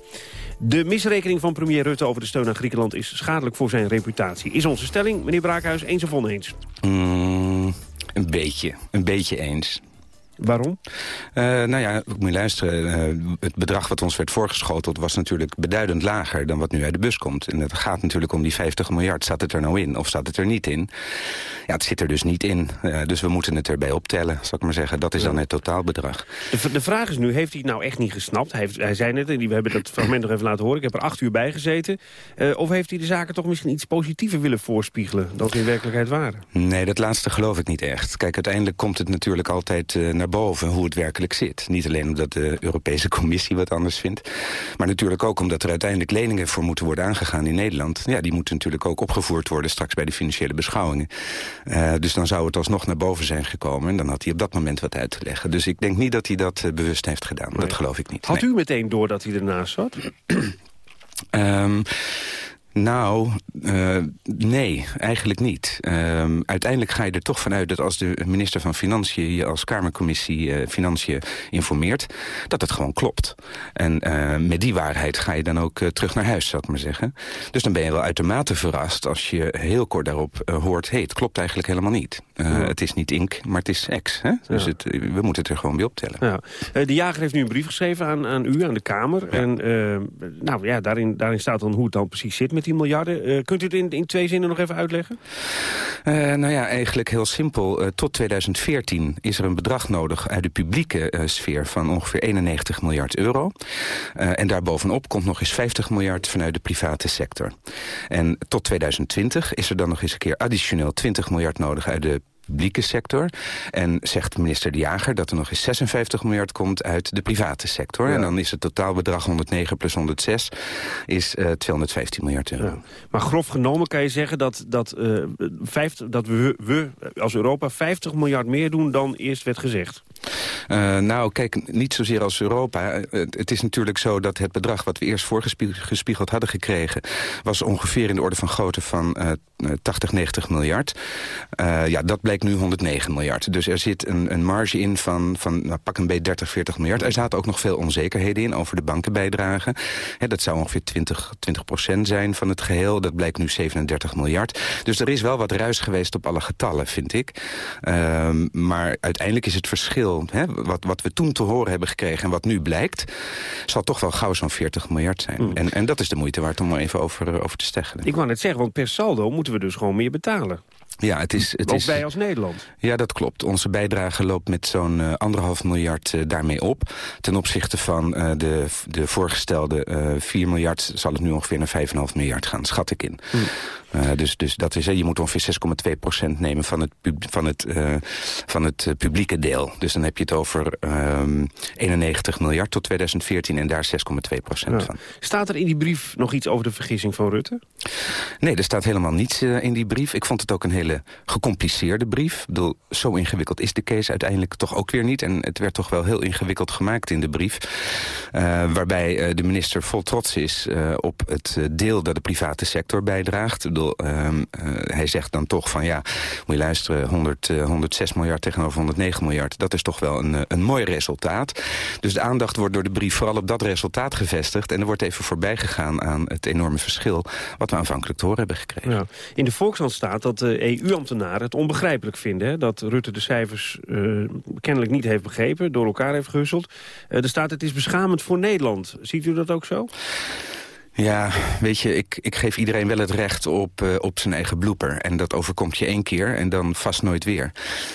De misrekening van premier Rutte over de steun aan Griekenland is schadelijk voor zijn reputatie. Is onze stelling, meneer Braakhuis, eens of oneens? Mm, een beetje, een beetje eens. Waarom? Uh, nou ja, moet je luisteren. Uh, het bedrag wat ons werd voorgeschoteld was natuurlijk beduidend lager dan wat nu uit de bus komt. En het gaat natuurlijk om die 50 miljard. Staat het er nou in of staat het er niet in? Ja, het zit er dus niet in. Uh, dus we moeten het erbij optellen, zal ik maar zeggen. Dat is dan het totaalbedrag. De, de vraag is nu, heeft hij het nou echt niet gesnapt? Hij, heeft, hij zei net, en we hebben dat fragment nog even laten horen. Ik heb er acht uur bij gezeten. Of heeft hij de zaken toch misschien iets positiever willen voorspiegelen... dan ze in werkelijkheid waren? Nee, dat laatste geloof ik niet echt. Kijk, uiteindelijk komt het natuurlijk altijd uh, naar boven hoe het werkelijk zit. Niet alleen omdat de Europese Commissie wat anders vindt... maar natuurlijk ook omdat er uiteindelijk leningen voor moeten worden aangegaan in Nederland. Ja, die moeten natuurlijk ook opgevoerd worden straks bij de financiële beschouwingen. Uh, dus dan zou het alsnog naar boven zijn gekomen... en dan had hij op dat moment wat uit te leggen. Dus ik denk niet dat hij dat uh, bewust heeft gedaan. Nee. Dat geloof ik niet. Had nee. u meteen door dat hij ernaast zat? um, nou, uh, nee, eigenlijk niet. Um, uiteindelijk ga je er toch vanuit dat als de minister van Financiën... je als Kamercommissie uh, Financiën informeert, dat het gewoon klopt. En uh, met die waarheid ga je dan ook terug naar huis, zou ik maar zeggen. Dus dan ben je wel uitermate verrast als je heel kort daarop hoort... hé, hey, het klopt eigenlijk helemaal niet. Ja. Het is niet ink, maar het is ex. Hè? Dus ja. het, we moeten het er gewoon bij optellen. Ja. de jager heeft nu een brief geschreven aan, aan u, aan de Kamer. En nou, ja, daarin, daarin staat dan hoe het dan precies zit met die miljarden. Uh, kunt u het in, in twee zinnen nog even uitleggen? Uh, nou ja, eigenlijk heel simpel. Uh, tot 2014 is er een bedrag nodig uit de publieke sfeer van ongeveer 91 miljard euro. en daarbovenop komt nog eens 50 miljard vanuit de private sector. En tot 2020 is er dan nog eens een keer additioneel 20 miljard nodig uit de publieke sector. En zegt minister De Jager dat er nog eens 56 miljard komt uit de private sector. Ja. En dan is het totaalbedrag 109 plus 106 is uh, 215 miljard euro. Ja. Maar grof genomen kan je zeggen dat, dat, uh, 50, dat we, we als Europa 50 miljard meer doen dan eerst werd gezegd. Uh, nou, kijk, niet zozeer als Europa. Uh, het is natuurlijk zo dat het bedrag wat we eerst voorgespiegeld hadden gekregen... was ongeveer in de orde van grootte van uh, 80, 90 miljard. Uh, ja, dat blijkt nu 109 miljard. Dus er zit een, een marge in van, van nou, pak een beetje 30, 40 miljard. Er zaten ook nog veel onzekerheden in over de bankenbijdragen. He, dat zou ongeveer 20, 20 procent zijn van het geheel. Dat blijkt nu 37 miljard. Dus er is wel wat ruis geweest op alle getallen, vind ik. Uh, maar uiteindelijk is het verschil... He, wat, wat we toen te horen hebben gekregen en wat nu blijkt... zal toch wel gauw zo'n 40 miljard zijn. Mm. En, en dat is de moeite waard om er even over, over te steggelen. Ik wou net zeggen, want per saldo moeten we dus gewoon meer betalen. Ja, het is... Het Ook is, wij als Nederland. Ja, dat klopt. Onze bijdrage loopt met zo'n uh, anderhalf miljard uh, daarmee op. Ten opzichte van uh, de, de voorgestelde 4 miljard... zal het nu ongeveer naar 5,5 miljard gaan, schat ik in. Hmm. Uh, dus, dus dat is, je moet ongeveer 6,2 procent nemen van het, van, het, uh, van het publieke deel. Dus dan heb je het over um, 91 miljard tot 2014 en daar 6,2 procent ja. van. Staat er in die brief nog iets over de vergissing van Rutte? Nee, er staat helemaal niets uh, in die brief. Ik vond het ook een hele gecompliceerde brief. Ik bedoel, zo ingewikkeld is de case uiteindelijk toch ook weer niet. En het werd toch wel heel ingewikkeld gemaakt in de brief. waarbij de minister vol trots is op het deel dat de private sector bijdraagt. Ik bedoel, Ehm, eh, hij zegt dan toch van ja, moet je luisteren, 100, 106 miljard tegenover 109 miljard. Dat is toch wel een, een mooi resultaat. Dus de aandacht wordt door de brief vooral op dat resultaat gevestigd. En er wordt even voorbij gegaan aan het enorme verschil wat we aanvankelijk te horen hebben gekregen. Ja. In de Volkskrant staat dat de EU-ambtenaren het onbegrijpelijk vinden. Hè, dat Rutte de cijfers kennelijk niet heeft begrepen, door elkaar heeft gehusteld. er staat het is beschamend voor Nederland. Ziet u dat ook zo? Ja, weet je, ik, ik geef iedereen wel het recht op, uh, op zijn eigen blooper. En dat overkomt je één keer en dan vast nooit weer.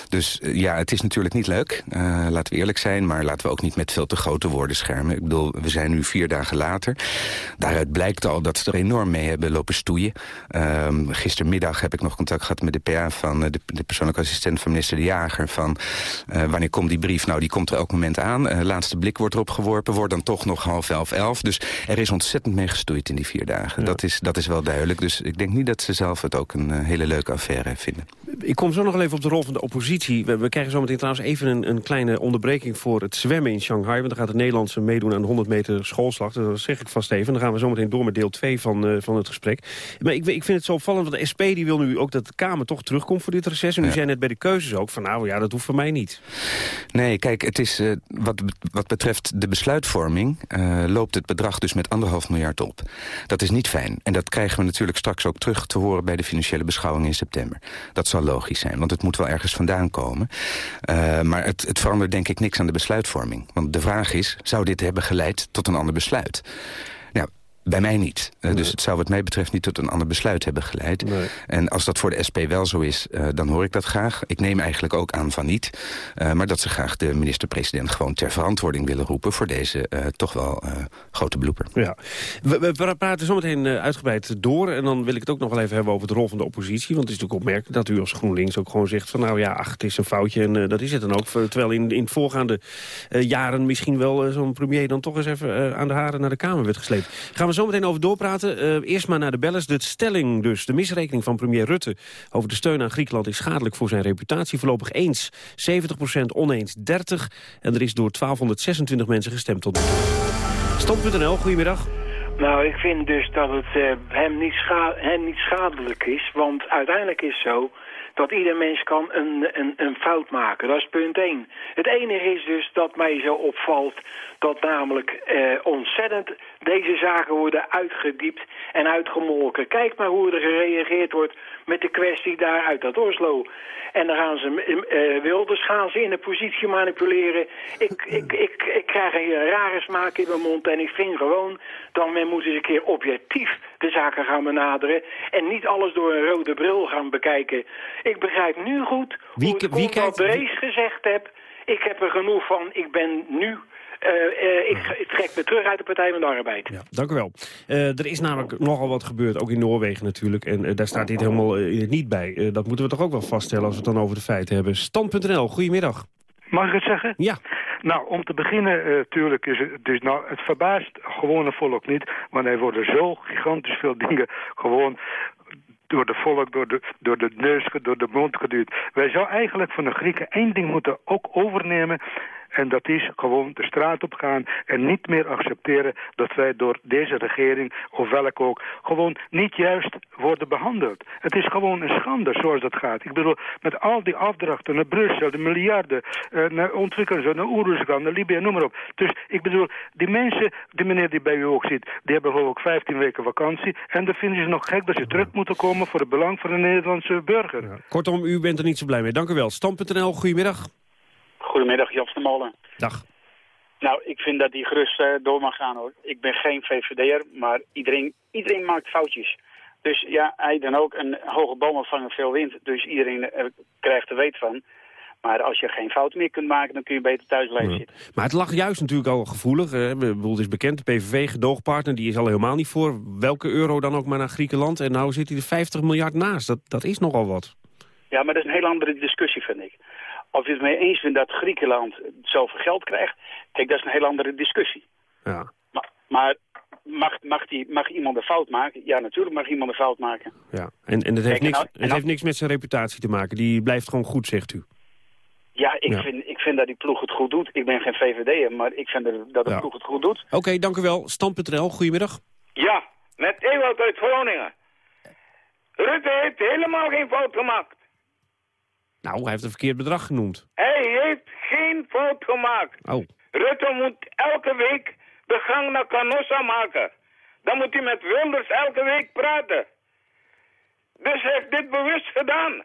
Dus uh, ja, het is natuurlijk niet leuk, uh, laten we eerlijk zijn... maar laten we ook niet met veel te grote woorden schermen. Ik bedoel, we zijn nu vier dagen later. Daaruit blijkt al dat ze er enorm mee hebben lopen stoeien. Um, gistermiddag heb ik nog contact gehad met de PA van de, de persoonlijke assistent van minister De Jager... van wanneer komt die brief? Nou, die komt er elk moment aan. laatste blik wordt erop geworpen, wordt dan toch nog half elf, elf. Dus er is ontzettend mee gestoeid in die vier dagen. Dat, is, dat is wel duidelijk. Dus ik denk niet dat ze zelf het ook een uh, hele leuke affaire vinden. Ik kom zo nog even op de rol van de oppositie. We, we krijgen zometeen trouwens even een, een, kleine onderbreking voor het zwemmen in Shanghai. Want dan gaat de Nederlandse meedoen aan de 100 meter schoolslag. Dat zeg ik vast even. Dan gaan we zometeen door met deel 2 van, uh, van het gesprek. Maar ik, ik vind het zo opvallend, want de SP die wil nu ook dat de Kamer toch terugkomt voor dit reces. En u ja. zei net bij de keuzes ook van nou ja, dat hoeft voor mij niet. Nee, kijk, het is, uh, wat, wat betreft de besluitvorming... loopt het bedrag dus met anderhalf miljard op. Dat is niet fijn. En dat krijgen we natuurlijk straks ook terug te horen... bij de financiële beschouwing in september. Dat zal logisch zijn, want het moet wel ergens vandaan komen. Uh, maar het, het verandert denk ik niks aan de besluitvorming. Want de vraag is, zou dit hebben geleid tot een ander besluit? Bij mij niet. Uh, dus het zou wat mij betreft niet tot een ander besluit hebben geleid. Nee. En als dat voor de SP wel zo is, uh, dan hoor ik dat graag. Ik neem eigenlijk ook aan van niet. Uh, maar dat ze graag de minister-president gewoon ter verantwoording willen roepen... voor deze toch wel grote blooper. Ja. We, we praten zometeen uitgebreid door. En dan wil ik het ook nog wel even hebben over de rol van de oppositie. Want het is natuurlijk opmerkelijk dat u als GroenLinks ook gewoon zegt... van nou ja, ach, het is een foutje en dat is het dan ook. Terwijl in, in voorgaande jaren misschien wel zo'n premier... dan toch eens even aan de haren naar de Kamer werd gesleept. Gaan we we zo meteen over doorpraten. Uh, eerst maar naar de bellers. De stelling dus. De misrekening van premier Rutte over de steun aan Griekenland... is schadelijk voor zijn reputatie. Voorlopig eens 70% oneens 30. En er is door 1226 mensen gestemd tot. Stand.nl, goedemiddag. Nou, ik vind dus dat het uh, hem, niet hem niet schadelijk is. Want uiteindelijk is zo dat ieder mens kan een, een, een fout maken. Dat is punt 1. Het enige is dus dat mij zo opvalt dat namelijk eh, ontzettend deze zaken worden uitgediept en uitgemolken. Kijk maar hoe er gereageerd wordt met de kwestie daar uit dat Oslo. En dan gaan ze, uh, Wilders gaan ze in een positie manipuleren. Ik, ik, ik, ik krijg een rare smaak in mijn mond en ik vind gewoon dat men moet eens een keer objectief de zaken gaan benaderen. En niet alles door een rode bril gaan bekijken. Ik begrijp nu goed wie, hoe ik wie kijkt, gezegd heb. Ik heb er genoeg van. Ik ben nu uh, uh, ik, ik, trek me terug uit de Partij van de Arbeid. Ja, dank u wel. Uh, er is namelijk nogal wat gebeurd, ook in Noorwegen natuurlijk. En daar staat dit helemaal niet bij. dat moeten we toch ook wel vaststellen als we het dan over de feiten hebben. Stand.nl, goedemiddag. Mag ik het zeggen? Ja. Nou, om te beginnen natuurlijk is het... Dus nou, het verbaast gewone volk niet, want er worden zo gigantisch veel dingen gewoon door de volk, door de, door de neus, door de mond geduwd. Wij zouden eigenlijk van de Grieken één ding moeten ook overnemen... En dat is gewoon de straat op gaan en niet meer accepteren dat wij door deze regering, of welk ook, gewoon niet juist worden behandeld. Het is gewoon een schande zoals dat gaat. Ik bedoel, met al die afdrachten naar Brussel, de miljarden, eh, naar ontwikkelingen, naar Oeruzgan, naar Libië, noem maar op. Dus ik bedoel, die mensen, die meneer die bij u ook zit, die hebben geloof ik 15 weken vakantie. En dan vinden ze nog gek dat ze terug moeten komen voor het belang van de Nederlandse burger. Ja. Kortom, u bent er niet zo blij mee. Dank u wel. Stam.nl, goedemiddag. Goedemiddag, Jobs de Molen. Dag. Nou, ik vind dat die gerust uh, door mag gaan hoor. Ik ben geen VVD'er, maar iedereen, iedereen maakt foutjes. Dus ja, hij dan ook. Een hoge bomen vangen veel wind, dus iedereen uh, krijgt er weet van. Maar als je geen fout meer kunt maken, dan kun je beter thuis blijven zitten. Maar het lag juist natuurlijk al gevoelig. Het is bekend, de PVV, gedoogpartner, die is al helemaal niet voor. Welke euro dan ook maar naar Griekenland. En nou zit hij er 50 miljard naast. Dat, dat is nogal wat. Ja, maar dat is een hele andere discussie, vind ik. Of je het mee eens bent dat Griekenland zoveel geld krijgt, kijk, dat is een heel andere discussie. Ja. Maar, maar mag, mag, die, mag iemand een fout maken? Ja, natuurlijk mag iemand een fout maken. Ja, en, en het, heeft, niks, nou- het heeft nou- niks met zijn reputatie te maken. Die blijft gewoon goed, zegt u. Ja, ik, Vind, ik vind dat die ploeg het goed doet. Ik ben geen VVD'er, maar ik vind dat de ploeg het goed doet. Oké, dank u wel. Stand.nl, goedemiddag. Ja, met Ewald uit Groningen. Rutte heeft helemaal geen fout gemaakt. Nou, hij heeft een verkeerd bedrag genoemd. Hij heeft geen fout gemaakt. Oh. Rutte moet elke week de gang naar Canossa maken. Dan moet hij met Wilders elke week praten. Dus hij heeft dit bewust gedaan.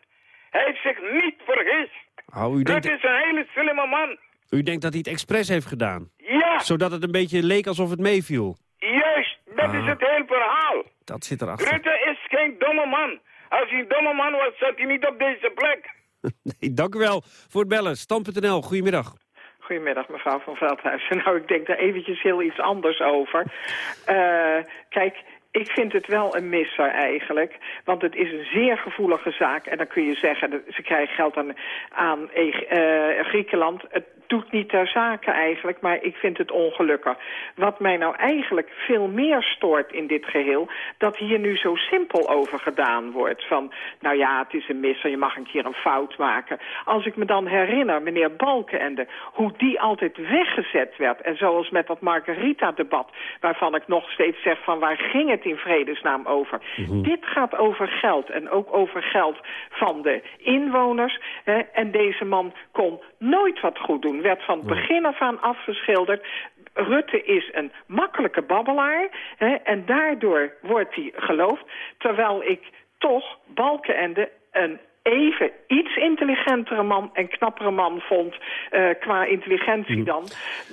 Hij heeft zich niet vergist. Oh, u, denkt, Rutte is een hele slimme man. u denkt dat hij het expres heeft gedaan? Ja, Zodat het een beetje leek alsof het meeviel? juist. Dat is Ah. het hele verhaal. Dat zit erachter. Rutte is geen domme man. Als hij een domme man was, zat hij niet op deze plek. *laughs* Nee, dank u wel voor het bellen. Stam.nl, goedemiddag. Goedemiddag, mevrouw van Veldhuizen. *laughs* Nou, ik denk daar eventjes heel iets anders over. *laughs* Eh, kijk, ik vind het wel een misser eigenlijk. Want het is een zeer gevoelige zaak. En dan kun je zeggen, ze krijgen geld aan, aan eh, Griekenland. Het doet niet ter zake eigenlijk, maar ik vind het ongelukkig. Wat mij nou eigenlijk veel meer stoort in dit geheel... dat hier nu zo simpel over gedaan wordt. Van, nou ja, het is een misser, je mag een keer een fout maken. Als ik me dan herinner, meneer Balkenende... hoe die altijd weggezet werd. En zoals met dat Margarita-debat... waarvan ik nog steeds zeg van waar ging het in vredesnaam over. Dit gaat over geld en ook over geld van de inwoners. Hè. En deze man kon nooit wat goed doen. Werd van het begin af aan afgeschilderd. Rutte is een makkelijke babbelaar. Hè, en daardoor wordt hij geloofd. Terwijl ik toch Balkenende een even iets intelligentere man en knappere man vond... eh, qua intelligentie dan,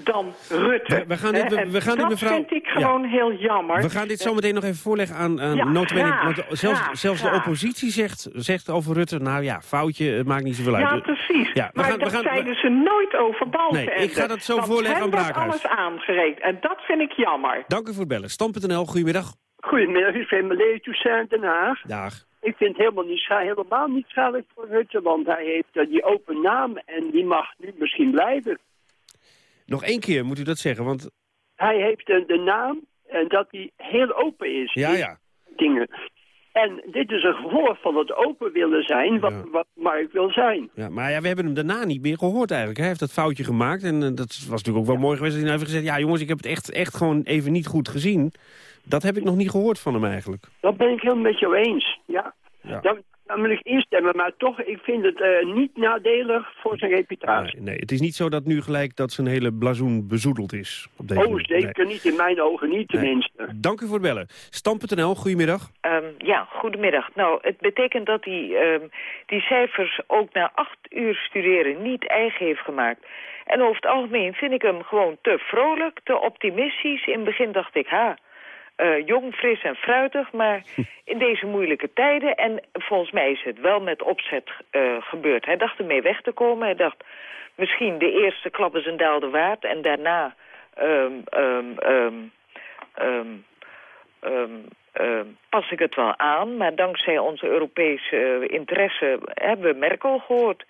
dan Rutte. We- we gaan dit- we- gaan dit, dat mevrouw- vind ik Ja. gewoon heel jammer. We gaan dit zo meteen nog even voorleggen aan, aan Ja, notabene- graag, Want zelfs, graag, zelfs de oppositie zegt, zegt over Rutte... nou ja, foutje, het maakt niet zoveel uit. Ja, precies. Ja, we maar gaan- we dat gaan- we- zeiden ze nooit over Balkenende. Nee, ik ga dat zo voorleggen aan Braakhuis. alles aangereed. En dat vind ik jammer. Dank u voor het bellen. Stam.nl, goedemiddag. Goedemiddag, ik ben Melee Toussaint Den Haag. Dag. Ik vind het helemaal niet, helemaal niet schadelijk voor Rutte, want hij heeft eh, die open naam en die mag nu misschien blijven. Nog één keer moet u dat zeggen, want... Hij heeft de, de naam en dat hij heel open is. Ja, ja. Dingen. En dit is een gevolg van het open willen zijn, wat, wat Mark wil zijn. Ja, maar ja, we hebben hem daarna niet meer gehoord eigenlijk. Hij heeft dat foutje gemaakt en eh, dat was natuurlijk ook wel mooi geweest... dat hij nou heeft gezegd, ja jongens, ik heb het echt, echt gewoon even niet goed gezien. Dat heb ik nog niet gehoord van hem eigenlijk. Dat ben ik helemaal met jou eens, ja. Ja. Dan, dan wil ik instemmen, maar toch, ik vind het eh, niet nadelig voor zijn reputatie. Nee, het is niet zo dat nu gelijk dat zijn hele blazoen bezoedeld is. Op deze Oh, zeker niet, in mijn ogen niet Nee. tenminste. Dank u voor het bellen. Stam.nl, goedemiddag. Ehm, ja, goedemiddag. Nou, het betekent dat hij ehm, die cijfers ook na acht uur studeren niet eigen heeft gemaakt. En over het algemeen vind ik hem gewoon te vrolijk, te optimistisch. In het begin dacht ik, ha, eh, jong, fris en fruitig, maar *laughs* in deze moeilijke tijden... en volgens mij is het wel met opzet eh, gebeurd. Hij dacht ermee weg te komen. Hij dacht, misschien de eerste klap is een daalde waard... en daarna ehm, ehm, ehm, pas ik het wel aan. Maar dankzij onze Europese eh, interesse hebben we Merkel gehoord.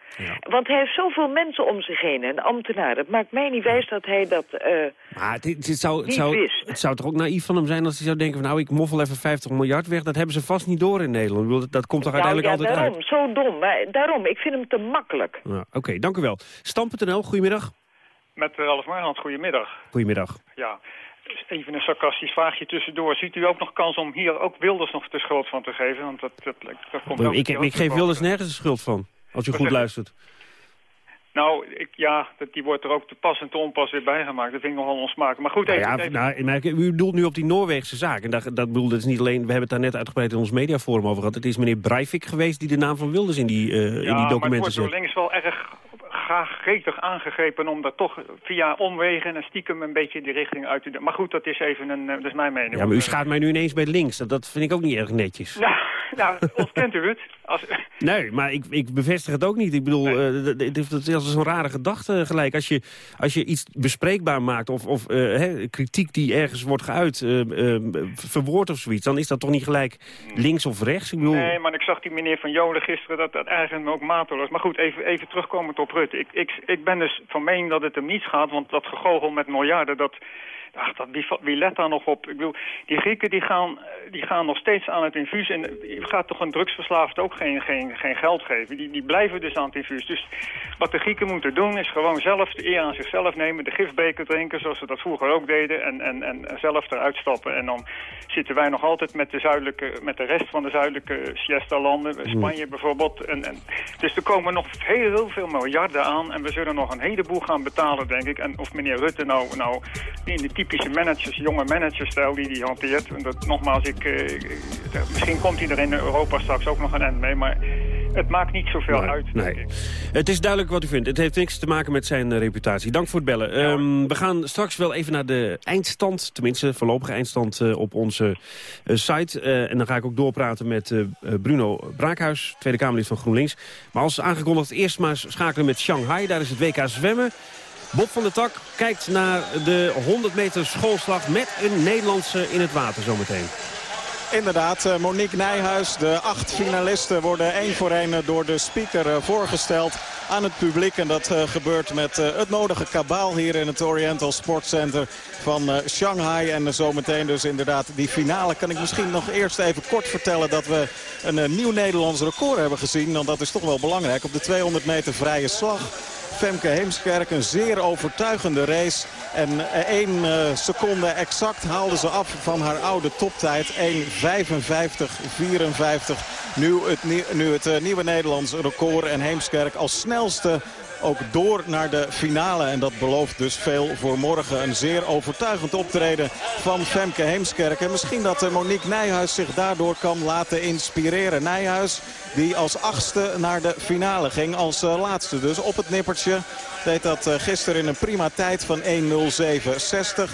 Want hij heeft zoveel mensen om zich heen, een ambtenaar. Het maakt mij niet wijs dat hij dat... eh, Maar het, het, het zou, het, zou, wist. het zou toch ook naïef van hem zijn als hij zou denken... van nou, ik moffel even 50 miljard weg. Dat hebben ze vast niet door in Nederland. Bedoel, dat, dat komt toch nou uiteindelijk ja, altijd daarom, uit. zo dom. Maar daarom, ik vind hem te makkelijk. Ja, Oké, dank u wel. Stam.nl, goedemiddag. Met eh, Ralf Marland, goedemiddag. Goedemiddag. Ja, even een sarcastisch vraagje tussendoor. Ziet u ook nog kans om hier ook Wilders nog de schuld van te geven? Want dat, dat, dat komt Ik, ik, ik geef. Wilders nergens de schuld van. Als u goed luistert. Nou, ik, ja, dat, die wordt er ook te pas en te onpas weer bijgemaakt. Dat vind ik nogal onsmakelijk. Maar goed, Nou even, ja, even- nou, maar u bedoelt nu op die Noorwegse zaak. En dat, dat bedoelde is niet alleen, we hebben het daar net uitgebreid in ons mediaforum over gehad. Het is meneer Breivik geweest die de naam van Wilders in die, eh, in die ja, maar het documenten wordt door zet. links wel erg graag gretig aangegrepen om daar toch via omwegen en stiekem een beetje die richting uit te doen. Maar goed, dat is even een, eh, dat is mijn mening. Ja, maar u schaadt mij nu ineens bij links. Dat, dat vind ik ook niet erg netjes. *laughs* Nou, nou ontkent u het? Als, *laughs* Nee, maar ik, ik bevestig het ook niet. Ik bedoel, eh, d- d- het is als een rare gedachte gelijk. Als je, als je iets bespreekbaar maakt of, of eh, hè, kritiek die ergens wordt geuit, verwoord of zoiets... dan is dat toch niet gelijk links of rechts? Ik bedoel, Nee, maar ik zag die meneer Van Jolen gisteren, dat, dat me ook mateloos. Maar goed, even, even terugkomend op Rutte. Ik, ik, ik ben dus van mening dat het hem niet gaat, want dat gegogel met miljarden, dat, ach, dat, wie, wie let daar nog op? Ik bedoel, die Grieken die gaan, die gaan nog steeds aan het infuus. En je gaat toch een drugsverslaafd ook geen, geen, geen geld geven. Die, die blijven dus aan het infuus. Dus wat de Grieken moeten doen is gewoon zelf de eer aan zichzelf nemen. De gifbeker drinken zoals ze dat vroeger ook deden. En, en, en zelf eruit stappen. En dan zitten wij nog altijd met de, zuidelijke, met de rest van de zuidelijke siesta-landen. Spanje bijvoorbeeld. En, en, dus er komen nog heel, heel veel miljarden aan. En we zullen nog een heleboel gaan betalen, denk ik. En of meneer Rutte nou, nou in de typische managers, jonge managerstijl die hij hanteert. En dat, nogmaals, ik, eh, eh, misschien komt hij er in Europa straks ook nog een end mee. Maar het maakt niet zoveel uit, ik. Het is duidelijk wat u vindt. Het heeft niks te maken met zijn eh, reputatie. Dank voor het bellen. Ehm, we gaan straks wel even naar de eindstand. Tenminste, voorlopige eindstand op onze site. En dan ga ik ook doorpraten met Bruno Braakhuis, Tweede Kamerlid van GroenLinks. Maar als aangekondigd eerst maar schakelen met Shanghai. Daar is het WK zwemmen. Bob van der Tak kijkt naar de 100 meter schoolslag met een Nederlandse in het water zometeen. Inderdaad, eh, Monique Nijhuis. De acht finalisten worden één voor één door de speaker eh, voorgesteld aan het publiek. En dat eh, gebeurt met het nodige kabaal hier in het Oriental Sports Center van Shanghai. En zometeen dus inderdaad die finale. Kan ik misschien nog eerst even kort vertellen dat we een nieuw Nederlands record hebben gezien. Want dat is toch wel belangrijk. Op de 200 meter vrije slag. Femke Heemskerk een zeer overtuigende race. En 1 uh, seconde exact haalde ze af van haar oude toptijd. 1.55.54. Nu het, nu het uh, nieuwe Nederlands record. En Heemskerk als snelste ook door naar de finale. En dat belooft dus veel voor morgen. Een zeer overtuigend optreden van Femke Heemskerk. En misschien dat eh, Monique Nijhuis zich daardoor kan laten inspireren. Nijhuis die als achtste naar de finale ging. Als uh, laatste dus op het nippertje. Deed dat uh, gisteren in een prima tijd van 1.07.60.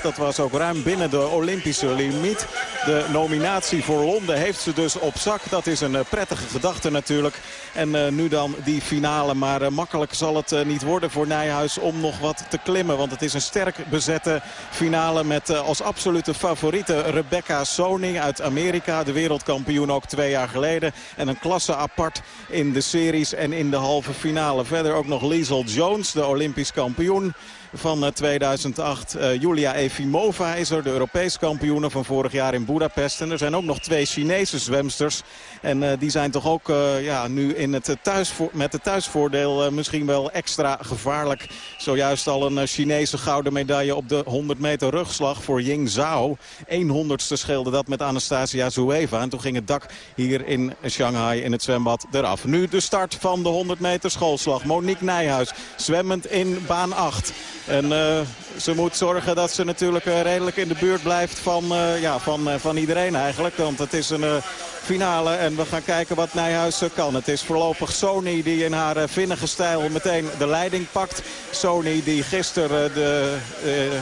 Dat was ook ruim binnen de Olympische limiet. De nominatie voor Londen heeft ze dus op zak. Dat is een uh, prettige gedachte natuurlijk. En nu dan die finale. Maar makkelijk zal het niet worden voor Nijhuis om nog wat te klimmen. Want het is een sterk bezette finale met als absolute favoriete Rebecca Sony uit Amerika. De wereldkampioen ook twee jaar geleden. En een klasse apart in de series en in de halve finale. Verder ook nog Liesel Jones, de Olympisch kampioen van 2008. Uh, Julia Efimova is er, de Europees kampioene van vorig jaar in Budapest. En er zijn ook nog twee Chinese zwemsters. En uh, die zijn toch ook ja, nu in het met het thuisvoordeel misschien wel extra gevaarlijk. Zojuist al een Chinese gouden medaille op de 100 meter rugslag voor Ying Zhao. 100ste scheelde dat met Anastasia Zueva. En toen ging het dak hier in Shanghai in het zwembad eraf. Nu de start van de 100 meter schoolslag. Monique Nijhuis zwemmend in baan 8. En uh, ze moet zorgen dat ze natuurlijk uh, redelijk in de buurt blijft van, uh, ja, van, van iedereen eigenlijk. Want het is een finale en we gaan kijken wat Nijhuis kan. Het is voorlopig Sony die in haar vinnige stijl meteen de leiding pakt. Sony die gisteren de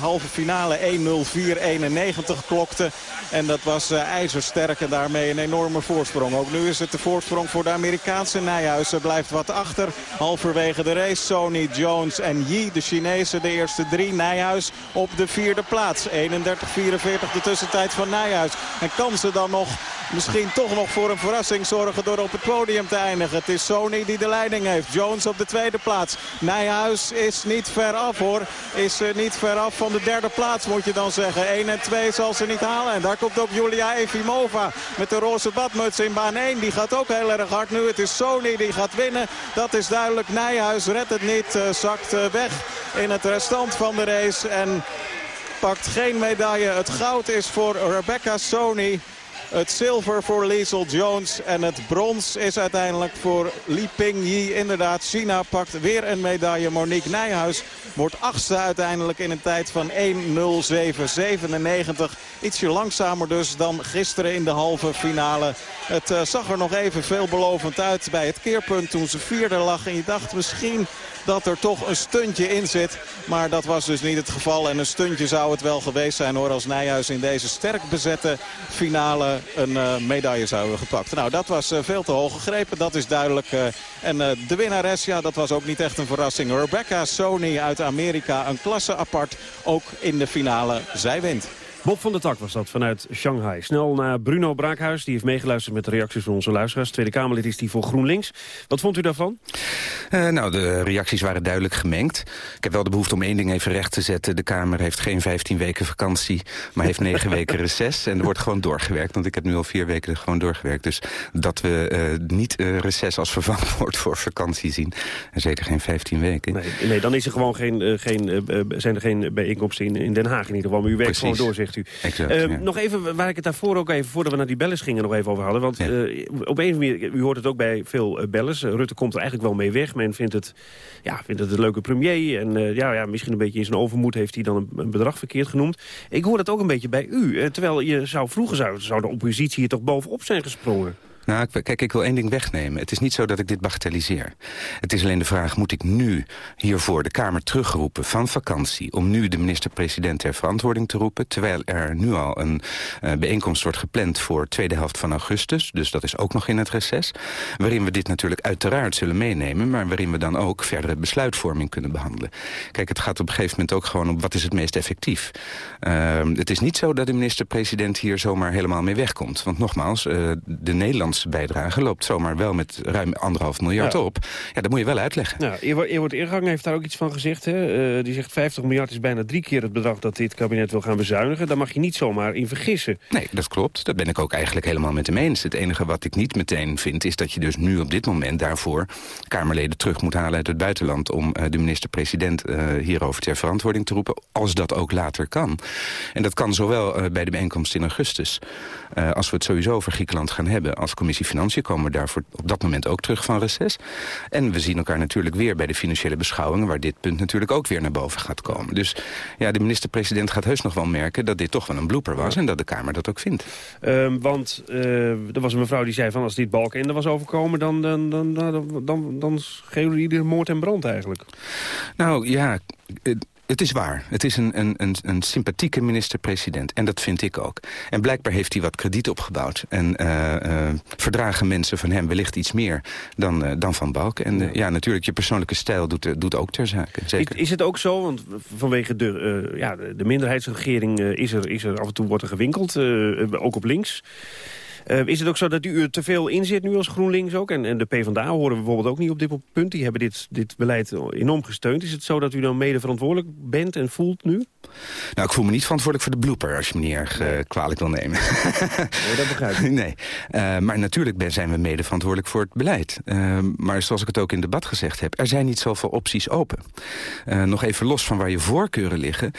halve finale 1.04.91 klokte. En dat was ijzersterk en daarmee een enorme voorsprong. Ook nu is het de voorsprong voor de Amerikaanse Nijhuis. Ze blijft wat achter. Halverwege de race Sony, Jones en Yi, de Chinezen, de eerste drie. Nijhuis op de vierde plaats. 31-44 de tussentijd van Nijhuis. En kan ze dan nog misschien toch nog voor een verrassing zorgen door op het podium te eindigen. Het is Sony die de leiding heeft. Jones op de tweede plaats. Nijhuis is niet ver af hoor. Is uh, niet ver af van de derde plaats moet je dan zeggen. 1 en 2 zal ze niet halen. En daar komt ook Julia Efimova met de roze badmuts in baan 1. Die gaat ook heel erg hard nu. Het is Sony die gaat winnen. Dat is duidelijk. Nijhuis redt het niet. Uh, zakt uh, weg in het restant van de race. En pakt geen medaille. Het goud is voor Rebecca Sony. Het zilver voor Liesel Jones. En het brons is uiteindelijk voor Li Pingyi. Inderdaad, China pakt weer een medaille. Monique Nijhuis wordt achtste uiteindelijk in een tijd van 1.07.97. Ietsje langzamer dus dan gisteren in de halve finale. Het uh, zag er nog even veelbelovend uit bij het keerpunt toen ze vierde lag. En je dacht misschien dat er toch een stuntje in zit. Maar dat was dus niet het geval. En een stuntje zou het wel geweest zijn hoor als Nijhuis in deze sterk bezette finale een uh, medaille zou hebben gepakt. Nou, dat was uh, veel te hoog gegrepen. Dat is duidelijk. Uh, en de winnares, ja, dat was ook niet echt een verrassing. Rebecca Sony uit Amerika, een klasse apart. Ook in de finale. Zij wint. Bob van der Tak was dat vanuit Shanghai. Snel naar Bruno Braakhuis, die heeft meegeluisterd met de reacties van onze luisteraars. Tweede Kamerlid is die voor GroenLinks. Wat vond u daarvan? Uh, nou, de reacties waren duidelijk gemengd. Ik heb wel de behoefte om één ding even recht te zetten. De Kamer heeft geen 15 weken vakantie, maar heeft 9 *laughs* weken reces. En er wordt gewoon doorgewerkt, want ik heb nu al vier weken gewoon doorgewerkt. Dus dat we uh, niet uh, reces als vervangwoord *laughs* voor vakantie zien. En zeker geen 15 weken. Nee, nee dan is er gewoon geen, geen, zijn er geen bijeenkomsten in, in Den Haag in ieder geval. Maar u werkt Precies. gewoon door, zegt u. Exact, uh, ja. Nog even, waar ik het daarvoor ook even, voordat we naar die bellers gingen, nog even over hadden. Want ja. uh, op een manier, u hoort het ook bij veel uh, bellers. Rutte komt er eigenlijk wel mee weg. Men vindt het, ja, vindt het een leuke premier. En ja, ja, misschien een beetje in zijn overmoed heeft hij dan een, een bedrag verkeerd genoemd. Ik hoor dat ook een beetje bij u. terwijl je zou vroeger zou, zou de oppositie hier toch bovenop zijn gesprongen. Nou, kijk, ik wil één ding wegnemen. Het is niet zo dat ik dit bagatelliseer. Het is alleen de vraag, moet ik nu hiervoor de Kamer terugroepen van vakantie... om nu de minister-president ter verantwoording te roepen... terwijl er nu al een uh, bijeenkomst wordt gepland voor tweede helft van augustus... dus dat is ook nog in het reces... waarin we dit natuurlijk uiteraard zullen meenemen... maar waarin we dan ook verdere besluitvorming kunnen behandelen. Kijk, het gaat op een gegeven moment ook gewoon om wat is het meest effectief. Uh, het is niet zo dat de minister-president hier zomaar helemaal mee wegkomt. Want nogmaals, uh, de Nederlandse bijdrage loopt zomaar wel met ruim anderhalf miljard Ja. op. Ja, dat moet je wel uitleggen. Nou, Ewout Eergang heeft daar ook iets van gezegd. Hè? Eh, die zegt 50 miljard is bijna drie keer het bedrag dat dit kabinet wil gaan bezuinigen. Daar mag je niet zomaar in vergissen. Nee, dat klopt. Dat ben ik ook eigenlijk helemaal met hem eens. Het enige wat ik niet meteen vind is dat je dus nu op dit moment daarvoor Kamerleden terug moet halen uit het buitenland om uh, de minister-president uh, hierover ter verantwoording te roepen, als dat ook later kan. En dat kan zowel bij de bijeenkomst in augustus, als we het sowieso over Griekenland gaan hebben, als commissie Financiën komen we daarvoor op dat moment ook terug van reces. En we zien elkaar natuurlijk weer bij de financiële beschouwingen, waar dit punt natuurlijk ook weer naar boven gaat komen. Dus ja, de minister-president gaat heus nog wel merken dat dit toch wel een blooper was en dat de Kamer dat ook vindt. Um, want uh, er was een mevrouw die zei van als dit Balkenende was overkomen, dan, dan, dan, dan, dan, dan schreeuwde ieder moord en brand eigenlijk. Nou ja, het is waar. Het is een, een, een, een sympathieke minister-president. En dat vind ik ook. En blijkbaar heeft hij wat krediet opgebouwd. En uh, uh, verdragen mensen van hem wellicht iets meer dan, uh, dan van Balk. En ja. ja. natuurlijk, je persoonlijke stijl doet, doet ook ter zake. Zeker. Is, is het ook zo, want vanwege de, ja, de minderheidsregering is, er, is er af en toe wordt er gewinkeld. ook op links. Uh, is het ook zo dat u er te veel in zit nu als GroenLinks ook? En, en de PvdA horen we bijvoorbeeld ook niet op dit punt. Die hebben dit, dit beleid enorm gesteund. Is het zo dat u dan mede verantwoordelijk bent en voelt nu? Nou, ik voel me niet verantwoordelijk voor de blooper, als je me niet erg uh, kwalijk wil nemen. *laughs* nee, dat begrijp ik. Nee, uh, maar natuurlijk ben, zijn we mede verantwoordelijk voor het beleid. maar zoals ik het ook in debat gezegd heb, er zijn niet zoveel opties open. nog even los van waar je voorkeuren liggen.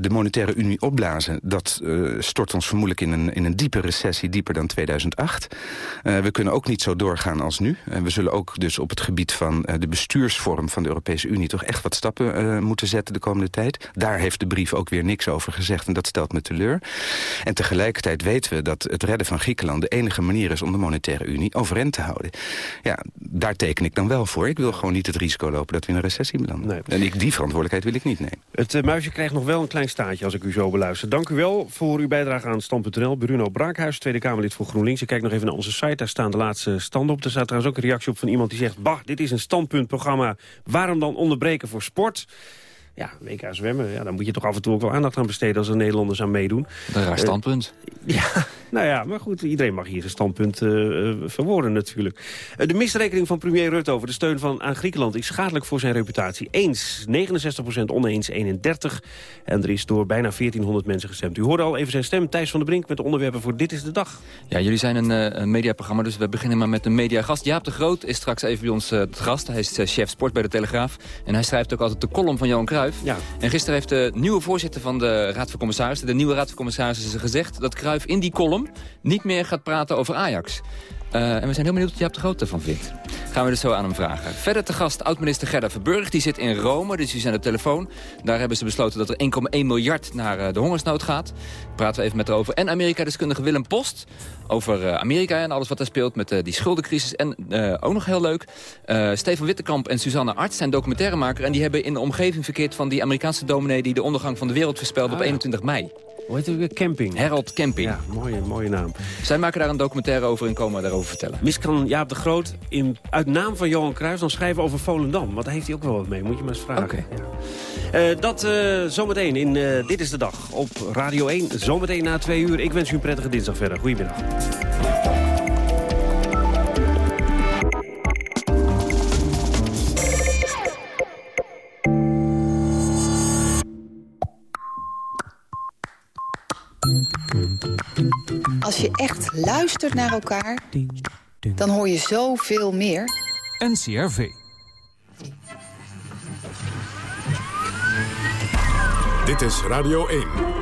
de monetaire unie opblazen, dat stort ons vermoedelijk in een, in een diepe recessie, dieper dan 2008. Uh, we kunnen ook niet zo doorgaan als nu. Uh, we zullen ook dus op het gebied van uh, de bestuursvorm van de Europese Unie... toch echt wat stappen moeten zetten de komende tijd. Daar heeft de brief ook weer niks over gezegd en dat stelt me teleur. En tegelijkertijd weten we dat het redden van Griekenland... de enige manier is om de monetaire Unie overeind te houden. Ja, daar teken ik dan wel voor. Ik wil gewoon niet het risico lopen dat we in een recessie belanden. Nee. En ik, die verantwoordelijkheid wil ik niet nemen. Het muisje krijgt nog wel een klein staartje als ik u zo beluister. Dank u wel voor uw bijdrage aan Stand.nl. Bruno Braakhuis, Tweede Kamerlid voor GroenLinks. Ik kijk nog even naar onze site, daar staan de laatste standen op. Er staat trouwens ook een reactie op van iemand die zegt... bah, dit is een standpuntprogramma, waarom dan onderbreken voor sport? Ja, WK zwemmen, ja, dan moet je toch af en toe ook wel aandacht aan besteden... als er Nederlanders aan meedoen. Een raar standpunt. Uh, *laughs* ja, nou ja, maar goed, iedereen mag hier zijn standpunt uh, verwoorden natuurlijk. Uh, de misrekening van premier Rutte over de steun van, aan Griekenland... is schadelijk voor zijn reputatie. Eens, 69% oneens, 31. En er is door bijna 1400 mensen gestemd. U hoorde al even zijn stem, Thijs van der Brink... met de onderwerpen voor Dit is de Dag. Ja, jullie zijn een, mediaprogramma, dus we beginnen maar met een mediagast. Jaap de Groot is straks even bij ons te gast. Hij is chef sport bij de Telegraaf. En hij schrijft ook altijd de column van Johan Cruijff. Ja. En gisteren heeft de nieuwe voorzitter van de Raad van Commissarissen... de nieuwe Raad van Commissarissen gezegd dat Cruijff in die column... niet meer gaat praten over Ajax. Uh, en we zijn heel benieuwd wat Jaap de Groot ervan vindt. Gaan we dus zo aan hem vragen. Verder te gast oud-minister Gerda Verburg. Die zit in Rome, dus die aan de telefoon. Daar hebben ze besloten dat er 1,1 miljard naar uh, de hongersnood gaat. Praten we even met haar over. En Amerika-deskundige Willem Post. Over uh, Amerika en alles wat er speelt met die schuldencrisis. En ook nog heel leuk. Stefan Wittekamp en Suzanne Arts zijn documentairemaker. En die hebben in de omgeving verkeerd van die Amerikaanse dominee... die de ondergang van de wereld voorspelde Ah, op 21 mei. Hoe heet het weer? Camping. Harold Camping. Ja, mooie, mooie naam. Zij maken daar een documentaire over en komen daarover vertellen. Misschien kan Jaap de Groot in, uit naam van Johan Cruijff dan schrijven over Volendam. Want daar heeft hij ook wel wat mee. Moet je maar eens vragen. Okay. Ja. Eh, dat eh, zometeen in eh, Dit is de Dag op Radio 1. Zometeen na twee uur. Ik wens u een prettige dinsdag verder. Goedemiddag. Je echt luistert naar elkaar, dan hoor je zoveel meer. NCRV. Dit is Radio 1.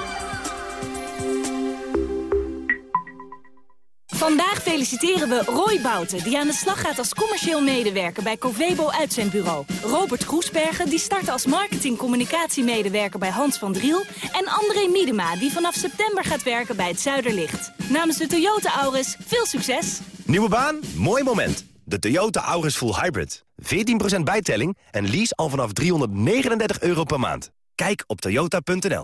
Vandaag feliciteren we Roy Bouten, die aan de slag gaat als commercieel medewerker bij Covebo Uitzendbureau. Robert Groesbergen, die start als marketing-communicatiemedewerker bij Hans van Driel. En André Miedema, die vanaf september gaat werken bij het Zuiderlicht. Namens de Toyota Auris, veel succes! Nieuwe baan? Mooi moment. De Toyota Auris Full Hybrid. 14% bijtelling en lease al vanaf 339 euro per maand. Kijk op toyota.nl.